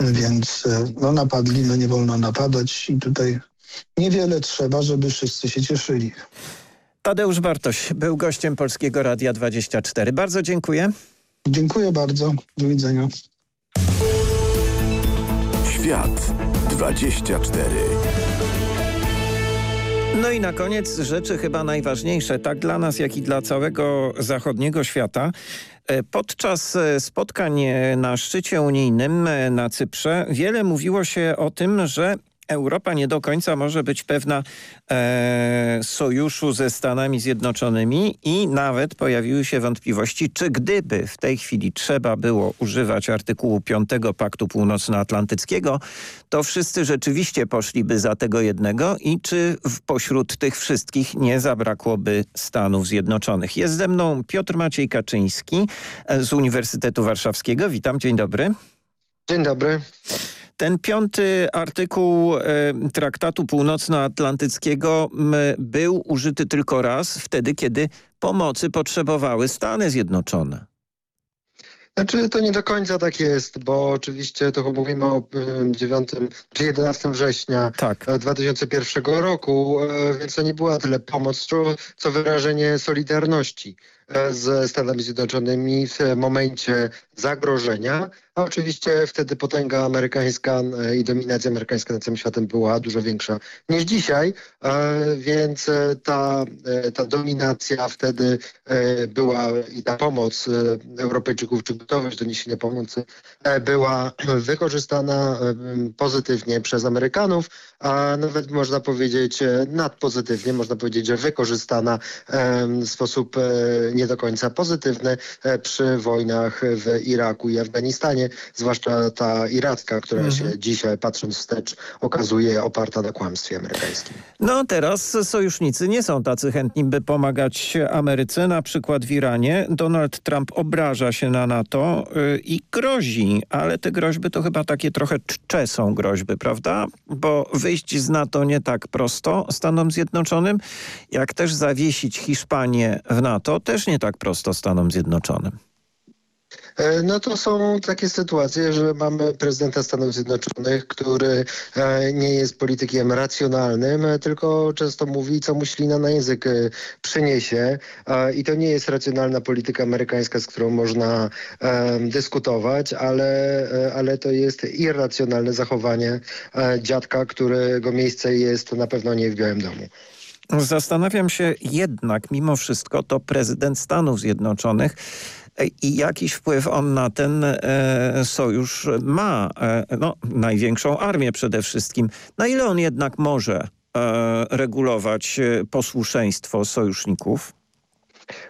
więc e, no napadli, no nie wolno napadać i tutaj niewiele trzeba, żeby wszyscy się cieszyli. Tadeusz Bartoś był gościem Polskiego Radia 24. Bardzo dziękuję. Dziękuję bardzo. Do widzenia. Świat 24. No i na koniec rzeczy chyba najważniejsze, tak dla nas, jak i dla całego zachodniego świata. E, podczas e, spotkań e, na szczycie unijnym na Cyprze wiele mówiło się o tym, że Europa nie do końca może być pewna e, sojuszu ze Stanami Zjednoczonymi i nawet pojawiły się wątpliwości, czy gdyby w tej chwili trzeba było używać artykułu 5 Paktu Północnoatlantyckiego, to wszyscy rzeczywiście poszliby za tego jednego i czy w, pośród tych wszystkich nie zabrakłoby Stanów Zjednoczonych. Jest ze mną Piotr Maciej Kaczyński z Uniwersytetu Warszawskiego. Witam, dzień dobry. Dzień dobry. Ten piąty artykuł e, Traktatu Północnoatlantyckiego był użyty tylko raz, wtedy kiedy pomocy potrzebowały Stany Zjednoczone. Znaczy to nie do końca tak jest, bo oczywiście to mówimy o 9 czy 11 września tak. 2001 roku, e, więc to nie była tyle pomoc, co wyrażenie solidarności ze Stanami Zjednoczonymi w momencie zagrożenia. A oczywiście wtedy potęga amerykańska i dominacja amerykańska nad całym światem była dużo większa niż dzisiaj, więc ta, ta dominacja wtedy była i ta pomoc Europejczyków, czy gotowość do niesienia pomocy była <clears throat> wykorzystana pozytywnie przez Amerykanów, a nawet można powiedzieć nadpozytywnie, można powiedzieć, że wykorzystana w sposób nie do końca pozytywny przy wojnach w Iraku i Afganistanie, zwłaszcza ta iracka, która mhm. się dzisiaj, patrząc wstecz, okazuje oparta na kłamstwie amerykańskim. No teraz sojusznicy nie są tacy chętni, by pomagać Ameryce, na przykład w Iranie. Donald Trump obraża się na NATO yy, i grozi, ale te groźby to chyba takie trochę czcze są groźby, prawda? Bo wyjść z NATO nie tak prosto Stanom Zjednoczonym, jak też zawiesić Hiszpanię w NATO też nie tak prosto Stanom Zjednoczonym. No to są takie sytuacje, że mamy prezydenta Stanów Zjednoczonych, który nie jest politykiem racjonalnym, tylko często mówi, co mu ślina na język przyniesie. I to nie jest racjonalna polityka amerykańska, z którą można dyskutować, ale, ale to jest irracjonalne zachowanie dziadka, którego miejsce jest na pewno nie w Białym Domu. Zastanawiam się jednak, mimo wszystko, to prezydent Stanów Zjednoczonych i jakiś wpływ on na ten e, sojusz ma. E, no, największą armię przede wszystkim. Na ile on jednak może e, regulować posłuszeństwo sojuszników?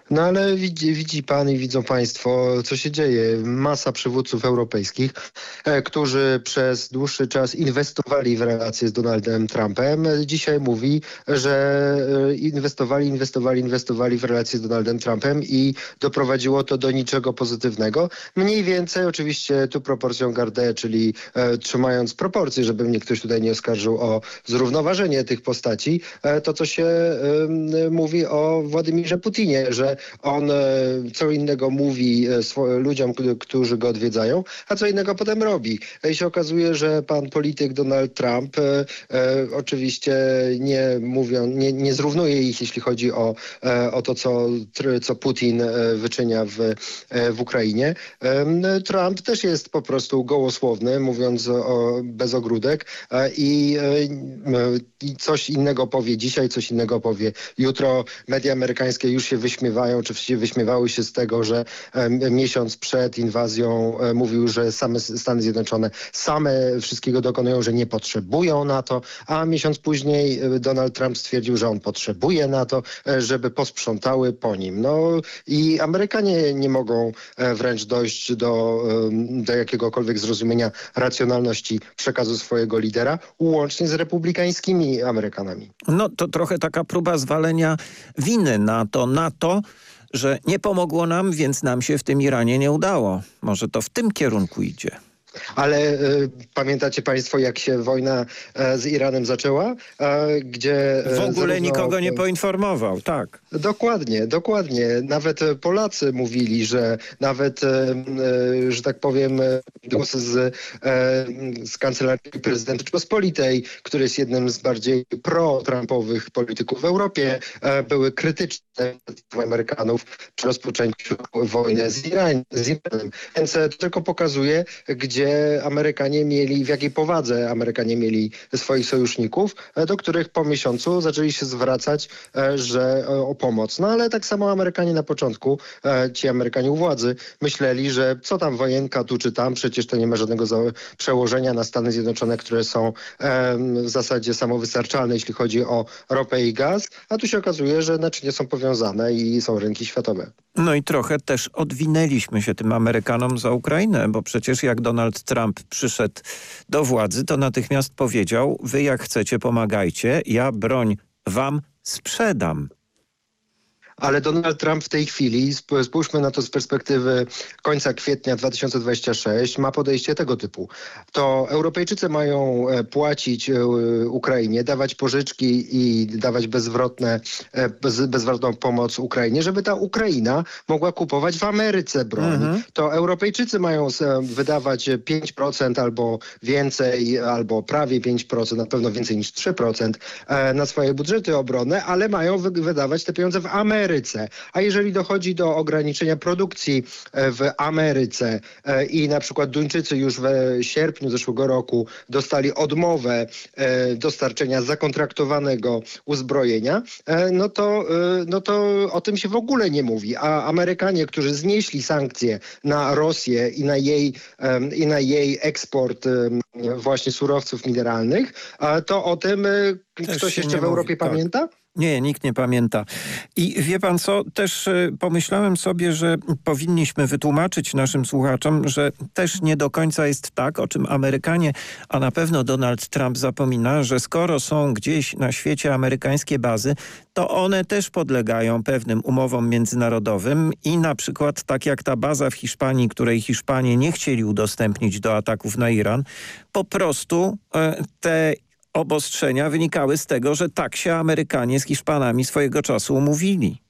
No ale widzi, widzi pan i widzą państwo, co się dzieje. Masa przywódców europejskich, e, którzy przez dłuższy czas inwestowali w relacje z Donaldem Trumpem, dzisiaj mówi, że e, inwestowali, inwestowali, inwestowali w relacje z Donaldem Trumpem i doprowadziło to do niczego pozytywnego. Mniej więcej, oczywiście tu proporcją gardę, czyli e, trzymając proporcje, żeby mnie ktoś tutaj nie oskarżył o zrównoważenie tych postaci, e, to co się e, mówi o Władimirze Putinie, że on e, co innego mówi e, ludziom, którzy go odwiedzają, a co innego potem robi. I się okazuje, że pan polityk Donald Trump e, oczywiście nie mówią, nie, nie zrównuje ich, jeśli chodzi o, o to, co, co Putin wyczynia w, w Ukrainie. Trump też jest po prostu gołosłowny, mówiąc o, bez ogródek i, i coś innego powie dzisiaj, coś innego powie jutro. Media amerykańskie już się wyśmiewają, czy wyśmiewały się z tego, że miesiąc przed inwazją e, mówił, że same Stany Zjednoczone same wszystkiego dokonują, że nie potrzebują NATO, a miesiąc później e, Donald Trump stwierdził, że on potrzebuje NATO, e, żeby posprzątały po nim. No i Amerykanie nie mogą wręcz dojść do, do jakiegokolwiek zrozumienia racjonalności przekazu swojego lidera, łącznie z republikańskimi Amerykanami. No to trochę taka próba zwalenia winy na to NATO, że nie pomogło nam, więc nam się w tym Iranie nie udało. Może to w tym kierunku idzie. Ale y, pamiętacie państwo, jak się wojna y, z Iranem zaczęła? Y, gdzie W ogóle zarówno... nikogo nie poinformował, tak. Dokładnie, dokładnie. Nawet Polacy mówili, że nawet, że tak powiem, głosy z, z Kancelarii Prezydenta Rzeczypospolitej, który jest jednym z bardziej pro-Trumpowych polityków w Europie, były krytyczne Amerykanów przy rozpoczęciu wojny z, Iran, z Iranem. Więc to tylko pokazuje, gdzie gdzie Amerykanie mieli, w jakiej powadze Amerykanie mieli swoich sojuszników, e, do których po miesiącu zaczęli się zwracać, e, że e, o pomoc. No ale tak samo Amerykanie na początku, ci Amerykanie u władzy, myśleli, że co tam wojenka tu czy tam, przecież to nie ma żadnego przełożenia na Stany Zjednoczone, które są w zasadzie samowystarczalne, jeśli chodzi o ropę i gaz, a tu się okazuje, że naczynia są powiązane i są rynki światowe. No i trochę też odwinęliśmy się tym Amerykanom za Ukrainę, bo przecież jak Donald Trump przyszedł do władzy, to natychmiast powiedział, wy jak chcecie pomagajcie, ja broń wam sprzedam. Ale Donald Trump w tej chwili, sp- spójrzmy na to z perspektywy końca kwietnia 2026, ma podejście tego typu. To Europejczycy mają e, płacić e, Ukrainie, dawać pożyczki i dawać bezwrotne, e, bez, bezwzględną pomoc Ukrainie, żeby ta Ukraina mogła kupować w Ameryce broń. Mhm. To Europejczycy mają wydawać 5% albo więcej, albo prawie 5%, na pewno więcej niż 3% e, na swoje budżety obronne, ale mają wy- wydawać te pieniądze w Ameryce. A jeżeli dochodzi do ograniczenia produkcji e, w Ameryce e, i na przykład Duńczycy już w sierpniu zeszłego roku dostali odmowę e, dostarczenia zakontraktowanego uzbrojenia, no to, no to o tym się w ogóle nie mówi. A Amerykanie, którzy znieśli sankcje na Rosję i na jej, i na jej eksport właśnie surowców mineralnych, to o tym ktoś jeszcze w Europie mówi, tak. pamięta? Nie, nikt nie pamięta. I wie pan co, też y, pomyślałem sobie, że powinniśmy wytłumaczyć naszym słuchaczom, że też nie do końca jest tak, o czym Amerykanie, a na pewno Donald Trump zapomina, że skoro są gdzieś na świecie amerykańskie bazy, to one też podlegają pewnym umowom międzynarodowym i na przykład tak jak ta baza w Hiszpanii, której Hiszpanie nie chcieli udostępnić do ataków na Iran, po prostu e, te obostrzenia wynikały z tego, że tak się Amerykanie z Hiszpanami swojego czasu umówili.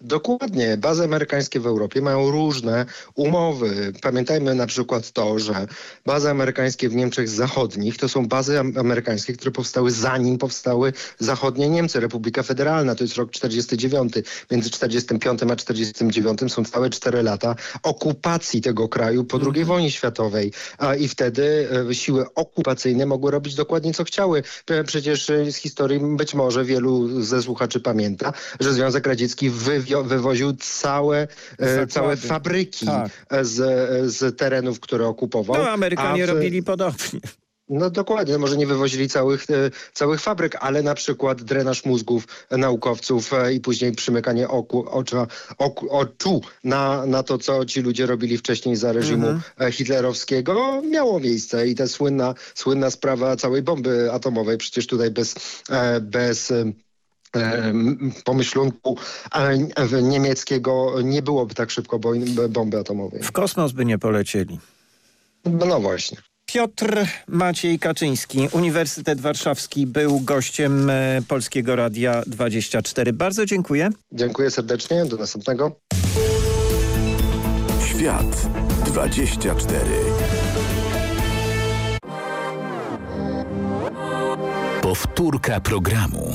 Dokładnie. Bazy amerykańskie w Europie mają różne umowy. Pamiętajmy na przykład to, że bazy amerykańskie w Niemczech Zachodnich to są bazy am- amerykańskie, które powstały zanim powstały zachodnie Niemcy. Republika Federalna to jest rok 49. Między 45 a 49 są całe 4 lata okupacji tego kraju po II wojnie światowej. A I wtedy e, siły okupacyjne mogły robić dokładnie co chciały. Przecież e, z historii być może wielu ze słuchaczy pamięta, że Związek Radziecki wywio- wywoził całe, e, Zakłady. całe fabryki Tak. e, z, e, z terenów, które okupował. No Amerykanie w- robili podobnie. no dokładnie, no może nie wywozili całych, całych fabryk, ale na przykład drenaż mózgów naukowców i później przymykanie oku, ocza, oku, oczu na, na to, co ci ludzie robili wcześniej za reżimu Mhm. hitlerowskiego, miało miejsce. I ta słynna, słynna sprawa całej bomby atomowej, przecież tutaj bez, bez pomyślunku niemieckiego nie byłoby tak szybko bo- bomby atomowej. W kosmos by nie polecieli. No, no właśnie. Piotr Maciej Kaczyński, Uniwersytet Warszawski, był gościem e, Polskiego Radia 24. Bardzo dziękuję. Dziękuję serdecznie, do następnego. Świat 24. Powtórka programu.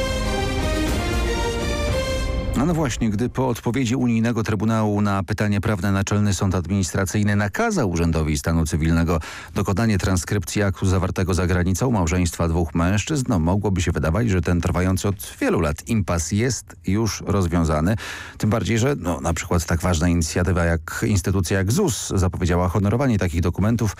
No, no właśnie, gdy po odpowiedzi Unijnego Trybunału na pytanie prawne Naczelny Sąd Administracyjny nakazał Urzędowi Stanu Cywilnego dokonanie transkrypcji aktu zawartego za granicą małżeństwa dwóch mężczyzn, no mogłoby się wydawać, że ten trwający od wielu lat impas jest już rozwiązany. Tym bardziej, że no, na przykład tak ważna inicjatywa jak instytucja jak ZUS zapowiedziała honorowanie takich dokumentów,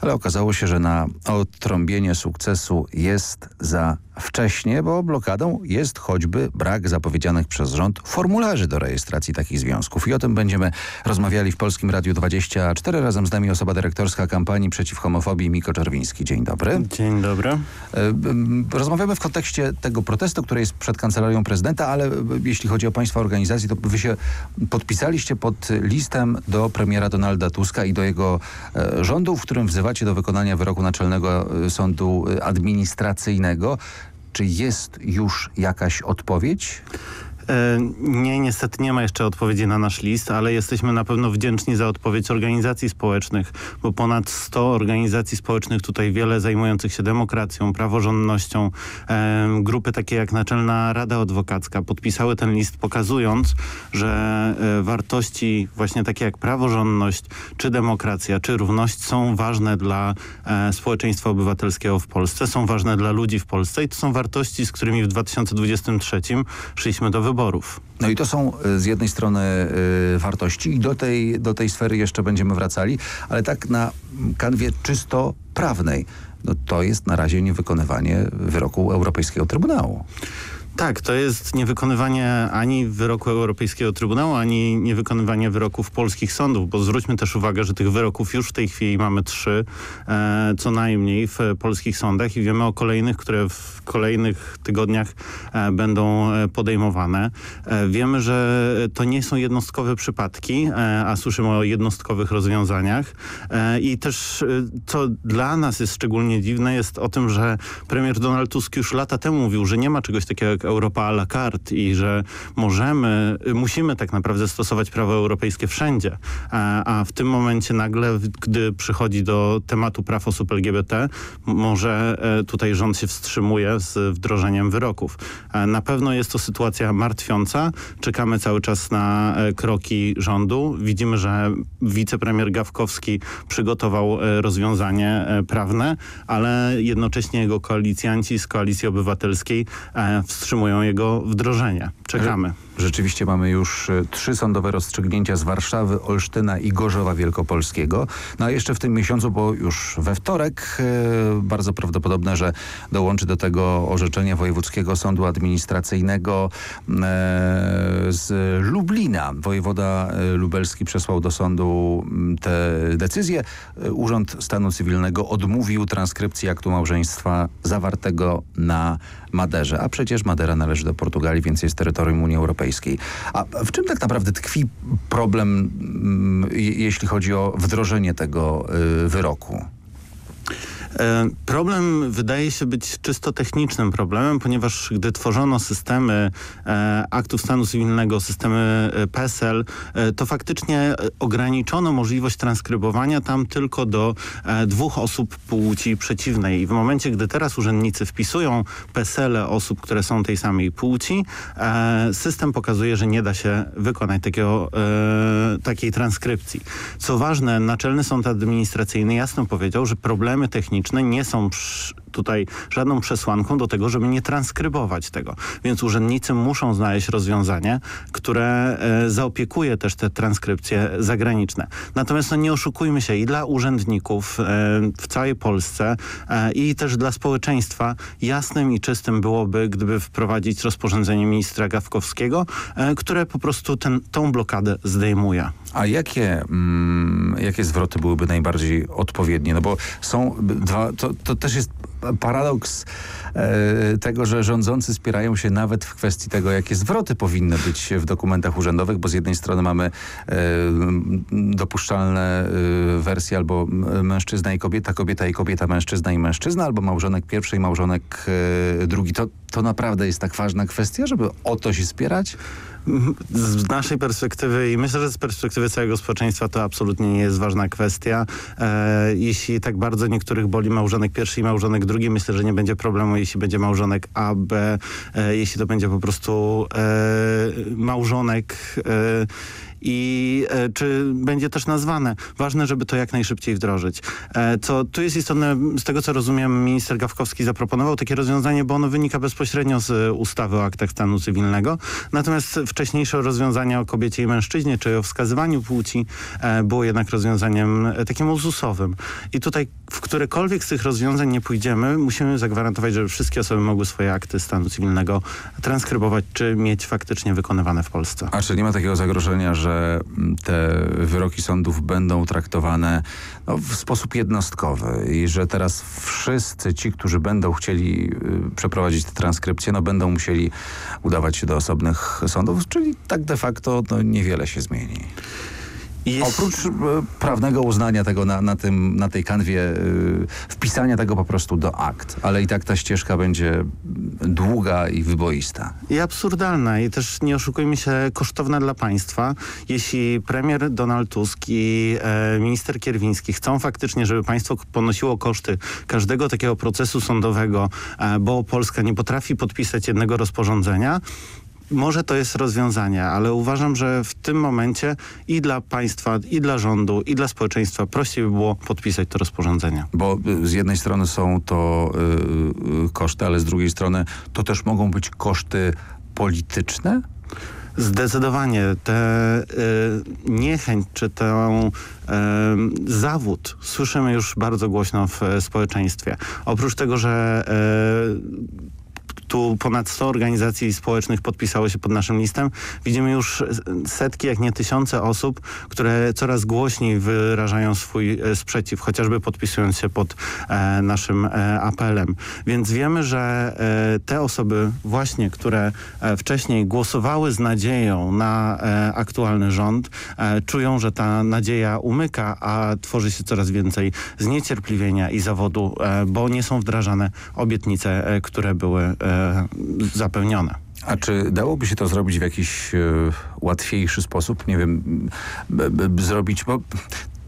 ale okazało się, że na odtrąbienie sukcesu jest za wcześnie, bo blokadą jest choćby brak zapowiedzianych przez rząd formularzy do rejestracji takich związków. I o tym będziemy rozmawiali w Polskim Radiu 24. Razem z nami osoba dyrektorska kampanii przeciw homofobii Miko Czerwiński. Dzień dobry. Dzień dobry. E, Rozmawiamy w kontekście tego protestu, który jest przed Kancelarią Prezydenta, ale e, jeśli chodzi o Państwa organizację, to Wy się podpisaliście pod listem do premiera Donalda Tuska i do jego e, rządu, w którym wzywacie do wykonania wyroku Naczelnego Sądu Administracyjnego. Czy jest już jakaś odpowiedź? E, nie, niestety nie ma jeszcze odpowiedzi na nasz list, ale jesteśmy na pewno wdzięczni za odpowiedź organizacji społecznych, bo ponad 100 organizacji społecznych tutaj wiele zajmujących się demokracją, praworządnością, e, grupy takie jak Naczelna Rada Adwokacka podpisały ten list pokazując, że e, wartości właśnie takie jak praworządność, czy demokracja, czy równość są ważne dla społeczeństwa obywatelskiego w Polsce, są ważne dla ludzi w Polsce i to są wartości, z którymi w 2023 szliśmy do wyborów. No i to są y, z jednej strony y, wartości i do tej, do tej sfery jeszcze będziemy wracali, ale tak na kanwie czysto prawnej. No to jest na razie niewykonywanie wyroku Europejskiego Trybunału. Tak, to jest niewykonywanie ani wyroku Europejskiego Trybunału, ani niewykonywanie wyroków polskich sądów, bo zwróćmy też uwagę, że tych wyroków już w tej chwili mamy trzy, e, co najmniej w polskich sądach i wiemy o kolejnych, które w kolejnych tygodniach e, będą e, podejmowane. E, wiemy, że to nie są jednostkowe przypadki, e, a słyszymy o jednostkowych rozwiązaniach e, i też co dla nas jest szczególnie dziwne jest o tym, że premier Donald Tusk już lata temu mówił, że nie ma czegoś takiego jak Europa à la carte i że możemy, musimy tak naprawdę stosować prawo europejskie wszędzie. A, a w tym momencie nagle, gdy przychodzi do tematu praw osób LGBT, może e, tutaj rząd się wstrzymuje z wdrożeniem wyroków. E, na pewno jest to sytuacja martwiąca. Czekamy cały czas na e, kroki rządu. Widzimy, że wicepremier Gawkowski przygotował rozwiązanie prawne, ale jednocześnie jego koalicjanci z Koalicji Obywatelskiej wstrzymują jego wdrożenie. Czekamy. Rzeczywiście mamy już e, trzy sądowe rozstrzygnięcia z Warszawy, Olsztyna i Gorzowa Wielkopolskiego. No a jeszcze w tym miesiącu, bo już we wtorek e, bardzo prawdopodobne, że dołączy do tego orzeczenia Wojewódzkiego Sądu Administracyjnego e, z Lublina. Wojewoda lubelski przesłał do sądu tę decyzję. Urząd Stanu Cywilnego odmówił transkrypcji aktu małżeństwa zawartego na Maderze. A przecież Madera należy do Portugalii, więc jest terytorium Unii Europejskiej. A w czym tak naprawdę tkwi problem, jeśli chodzi o wdrożenie tego y, wyroku? E, problem wydaje się być czysto technicznym problemem, ponieważ gdy tworzono systemy e, aktów stanu cywilnego, systemy e, PESEL, e, to faktycznie ograniczono możliwość transkrybowania tam tylko do e, dwóch osób płci przeciwnej. I w momencie, gdy teraz urzędnicy wpisują PESELe osób, które są tej samej płci, e, system pokazuje, że nie da się wykonać takiego, takiej transkrypcji. Co ważne, Naczelny Sąd Administracyjny jasno powiedział, że problemy techniczne nie są tutaj żadną przesłanką do tego, żeby nie transkrybować tego. Więc urzędnicy muszą znaleźć rozwiązanie, które e, zaopiekuje też te transkrypcje zagraniczne. Natomiast no, nie oszukujmy się i dla urzędników e, w całej Polsce e, i też dla społeczeństwa jasnym i czystym byłoby, gdyby wprowadzić rozporządzenie ministra Gawkowskiego, które po prostu ten, tą blokadę zdejmuje. A jakie, mm, jakie zwroty byłyby najbardziej odpowiednie? No bo są dwa, to, to też jest paradoks e, tego, że rządzący spierają się nawet w kwestii tego, jakie zwroty powinny być w dokumentach urzędowych, bo z jednej strony mamy e, dopuszczalne e, wersje albo mężczyzna i kobieta, kobieta i kobieta, mężczyzna i mężczyzna, albo małżonek pierwszy i małżonek drugi. To, to naprawdę jest tak ważna kwestia, żeby o to się spierać? Z naszej perspektywy i myślę, że z perspektywy całego społeczeństwa to absolutnie nie jest ważna kwestia. E, jeśli tak bardzo niektórych boli małżonek pierwszy i małżonek drugi, myślę, że nie będzie problemu, jeśli będzie małżonek A, B, e, jeśli to będzie po prostu e, małżonek e, i e, czy będzie też nazwane. Ważne, żeby to jak najszybciej wdrożyć. E, co tu jest istotne, z tego co rozumiem, minister Gawkowski zaproponował takie rozwiązanie, bo ono wynika bezpośrednio z ustawy o aktach stanu cywilnego. Natomiast wcześniejsze rozwiązania o kobiecie i mężczyźnie, czy o wskazywaniu płci e, było jednak rozwiązaniem takim uzusowym. I tutaj w którekolwiek z tych rozwiązań nie pójdziemy, musimy zagwarantować, żeby wszystkie osoby mogły swoje akty stanu cywilnego transkrybować, czy mieć faktycznie wykonywane w Polsce. A czy nie ma takiego zagrożenia, że że te wyroki sądów będą traktowane no, w sposób jednostkowy i że teraz wszyscy ci, którzy będą chcieli y, przeprowadzić te transkrypcje, no będą musieli udawać się do osobnych sądów, czyli tak de facto no, niewiele się zmieni. Jest... Oprócz e, prawnego uznania tego na, na, tym, na tej kanwie, e, wpisania tego po prostu do akt, ale i tak ta ścieżka będzie długa i wyboista. I absurdalna i też nie oszukujmy się kosztowna dla państwa. Jeśli premier Donald Tusk i e, minister Kierwiński chcą faktycznie, żeby państwo ponosiło koszty każdego takiego procesu sądowego, bo Polska nie potrafi podpisać jednego rozporządzenia, może to jest rozwiązanie, ale uważam, że w tym momencie i dla państwa, i dla rządu, i dla społeczeństwa prościej by było podpisać to rozporządzenie. Bo y, z jednej strony są to yy, koszty, ale z drugiej strony to też mogą być koszty polityczne? Zdecydowanie. Te y, niechęć czy ten y, zawód słyszymy już bardzo głośno w społeczeństwie. Oprócz tego, że y, tu ponad 100 organizacji społecznych podpisało się pod naszym listem. Widzimy już setki, jak nie tysiące osób, które coraz głośniej wyrażają swój e, sprzeciw, chociażby podpisując się pod e, naszym e, apelem. Więc wiemy, że te osoby właśnie, które wcześniej głosowały z nadzieją na aktualny rząd, czują, że ta nadzieja umyka, a tworzy się coraz więcej zniecierpliwienia i zawodu, bo nie są wdrażane obietnice, które były zapełnione. A czy dałoby się to zrobić w jakiś e, łatwiejszy sposób? Nie wiem, zrobić, bo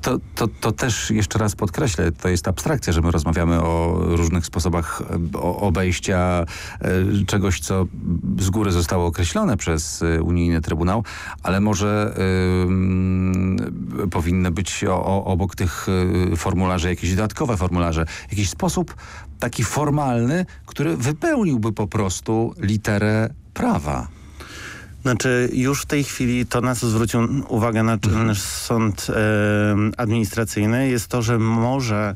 to, to, to też jeszcze raz podkreślę, to jest abstrakcja, że my rozmawiamy o różnych sposobach obejścia e, czegoś, co z góry zostało określone przez e, unijny trybunał, ale może y, powinny być o, o, obok tych formularzy jakieś dodatkowe formularze, jakiś sposób taki formalny, który wypełniłby po prostu literę prawa. Znaczy już w tej chwili to, na co zwrócił uwagę Naczelny mhm. Sąd e, Administracyjny jest to, że może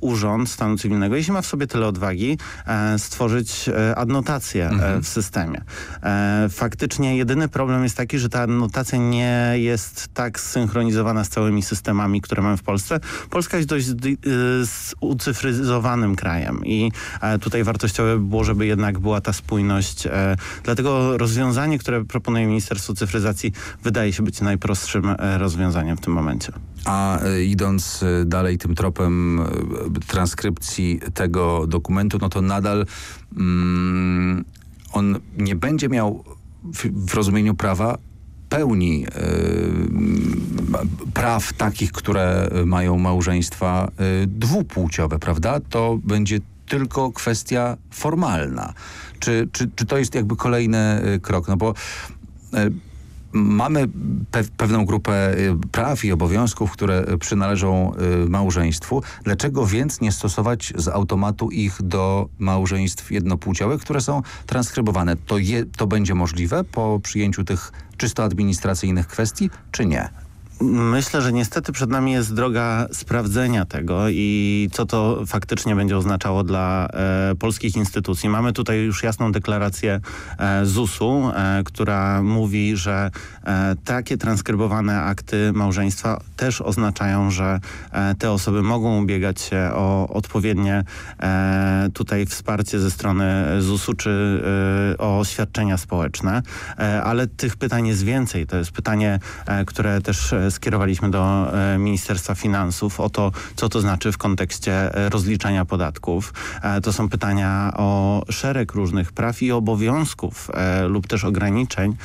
urząd stanu cywilnego, jeśli ma w sobie tyle odwagi, e, stworzyć e, adnotację mhm. w systemie. Faktycznie jedyny problem jest taki, że ta adnotacja nie jest tak zsynchronizowana z całymi systemami, które mamy w Polsce. Polska jest dość ucyfryzowanym krajem i tutaj wartościowe by było, żeby jednak była ta spójność. Dlatego rozwiązanie, które proponuje Ministerstwo Cyfryzacji wydaje się być najprostszym rozwiązaniem w tym momencie. A idąc dalej tym tropem transkrypcji tego dokumentu, no to nadal mm, on nie będzie miał w, w rozumieniu prawa pełni y, praw takich, które mają małżeństwa y, dwupłciowe, prawda? To będzie tylko kwestia formalna. Czy, czy, czy to jest jakby kolejny y, krok? No bo mamy pe pewną grupę y, praw i obowiązków, które przynależą y, małżeństwu. Dlaczego więc nie stosować z automatu ich do małżeństw jednopłciowych, które są transkrybowane? To, je, to będzie możliwe po przyjęciu tych czysto administracyjnych kwestii, czy nie? Myślę, że niestety przed nami jest droga sprawdzenia tego i co to faktycznie będzie oznaczało dla e, polskich instytucji. Mamy tutaj już jasną deklarację e, ZUS-u, e, która mówi, że e, takie transkrybowane akty małżeństwa też oznaczają, że e, te osoby mogą ubiegać się o odpowiednie e, tutaj wsparcie ze strony ZUS-u czy o świadczenia społeczne. ale tych pytań jest więcej. To jest pytanie, które też skierowaliśmy do e, Ministerstwa Finansów o to, co to znaczy w kontekście e, rozliczania podatków. E, to są pytania o szereg różnych praw i obowiązków lub też ograniczeń,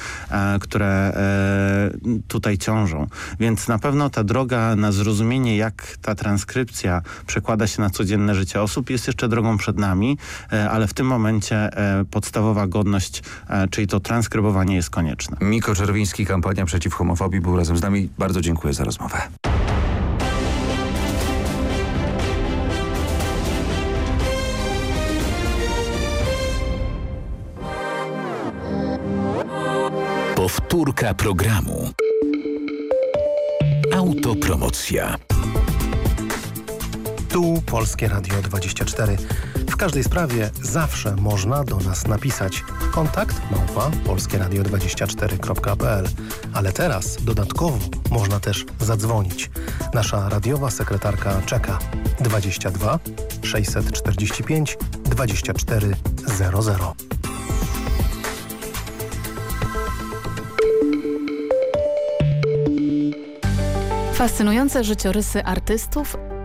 które tutaj ciążą. Więc na pewno ta droga na zrozumienie, jak ta transkrypcja przekłada się na codzienne życie osób jest jeszcze drogą przed nami, ale w tym momencie podstawowa godność, czyli to transkrybowanie jest konieczne. Miko Czerwiński, kampania przeciw homofobii był razem z nami. Bardzo dziękuję za rozmowę. Powtórka programu. Autopromocja. Tu Polskie Radio 24. W każdej sprawie zawsze można do nas napisać. Kontakt małpa polskieradio24.pl Ale teraz dodatkowo można też zadzwonić. Nasza radiowa sekretarka czeka 22 645 2400. Fascynujące życiorysy artystów,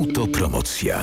Autopromocja.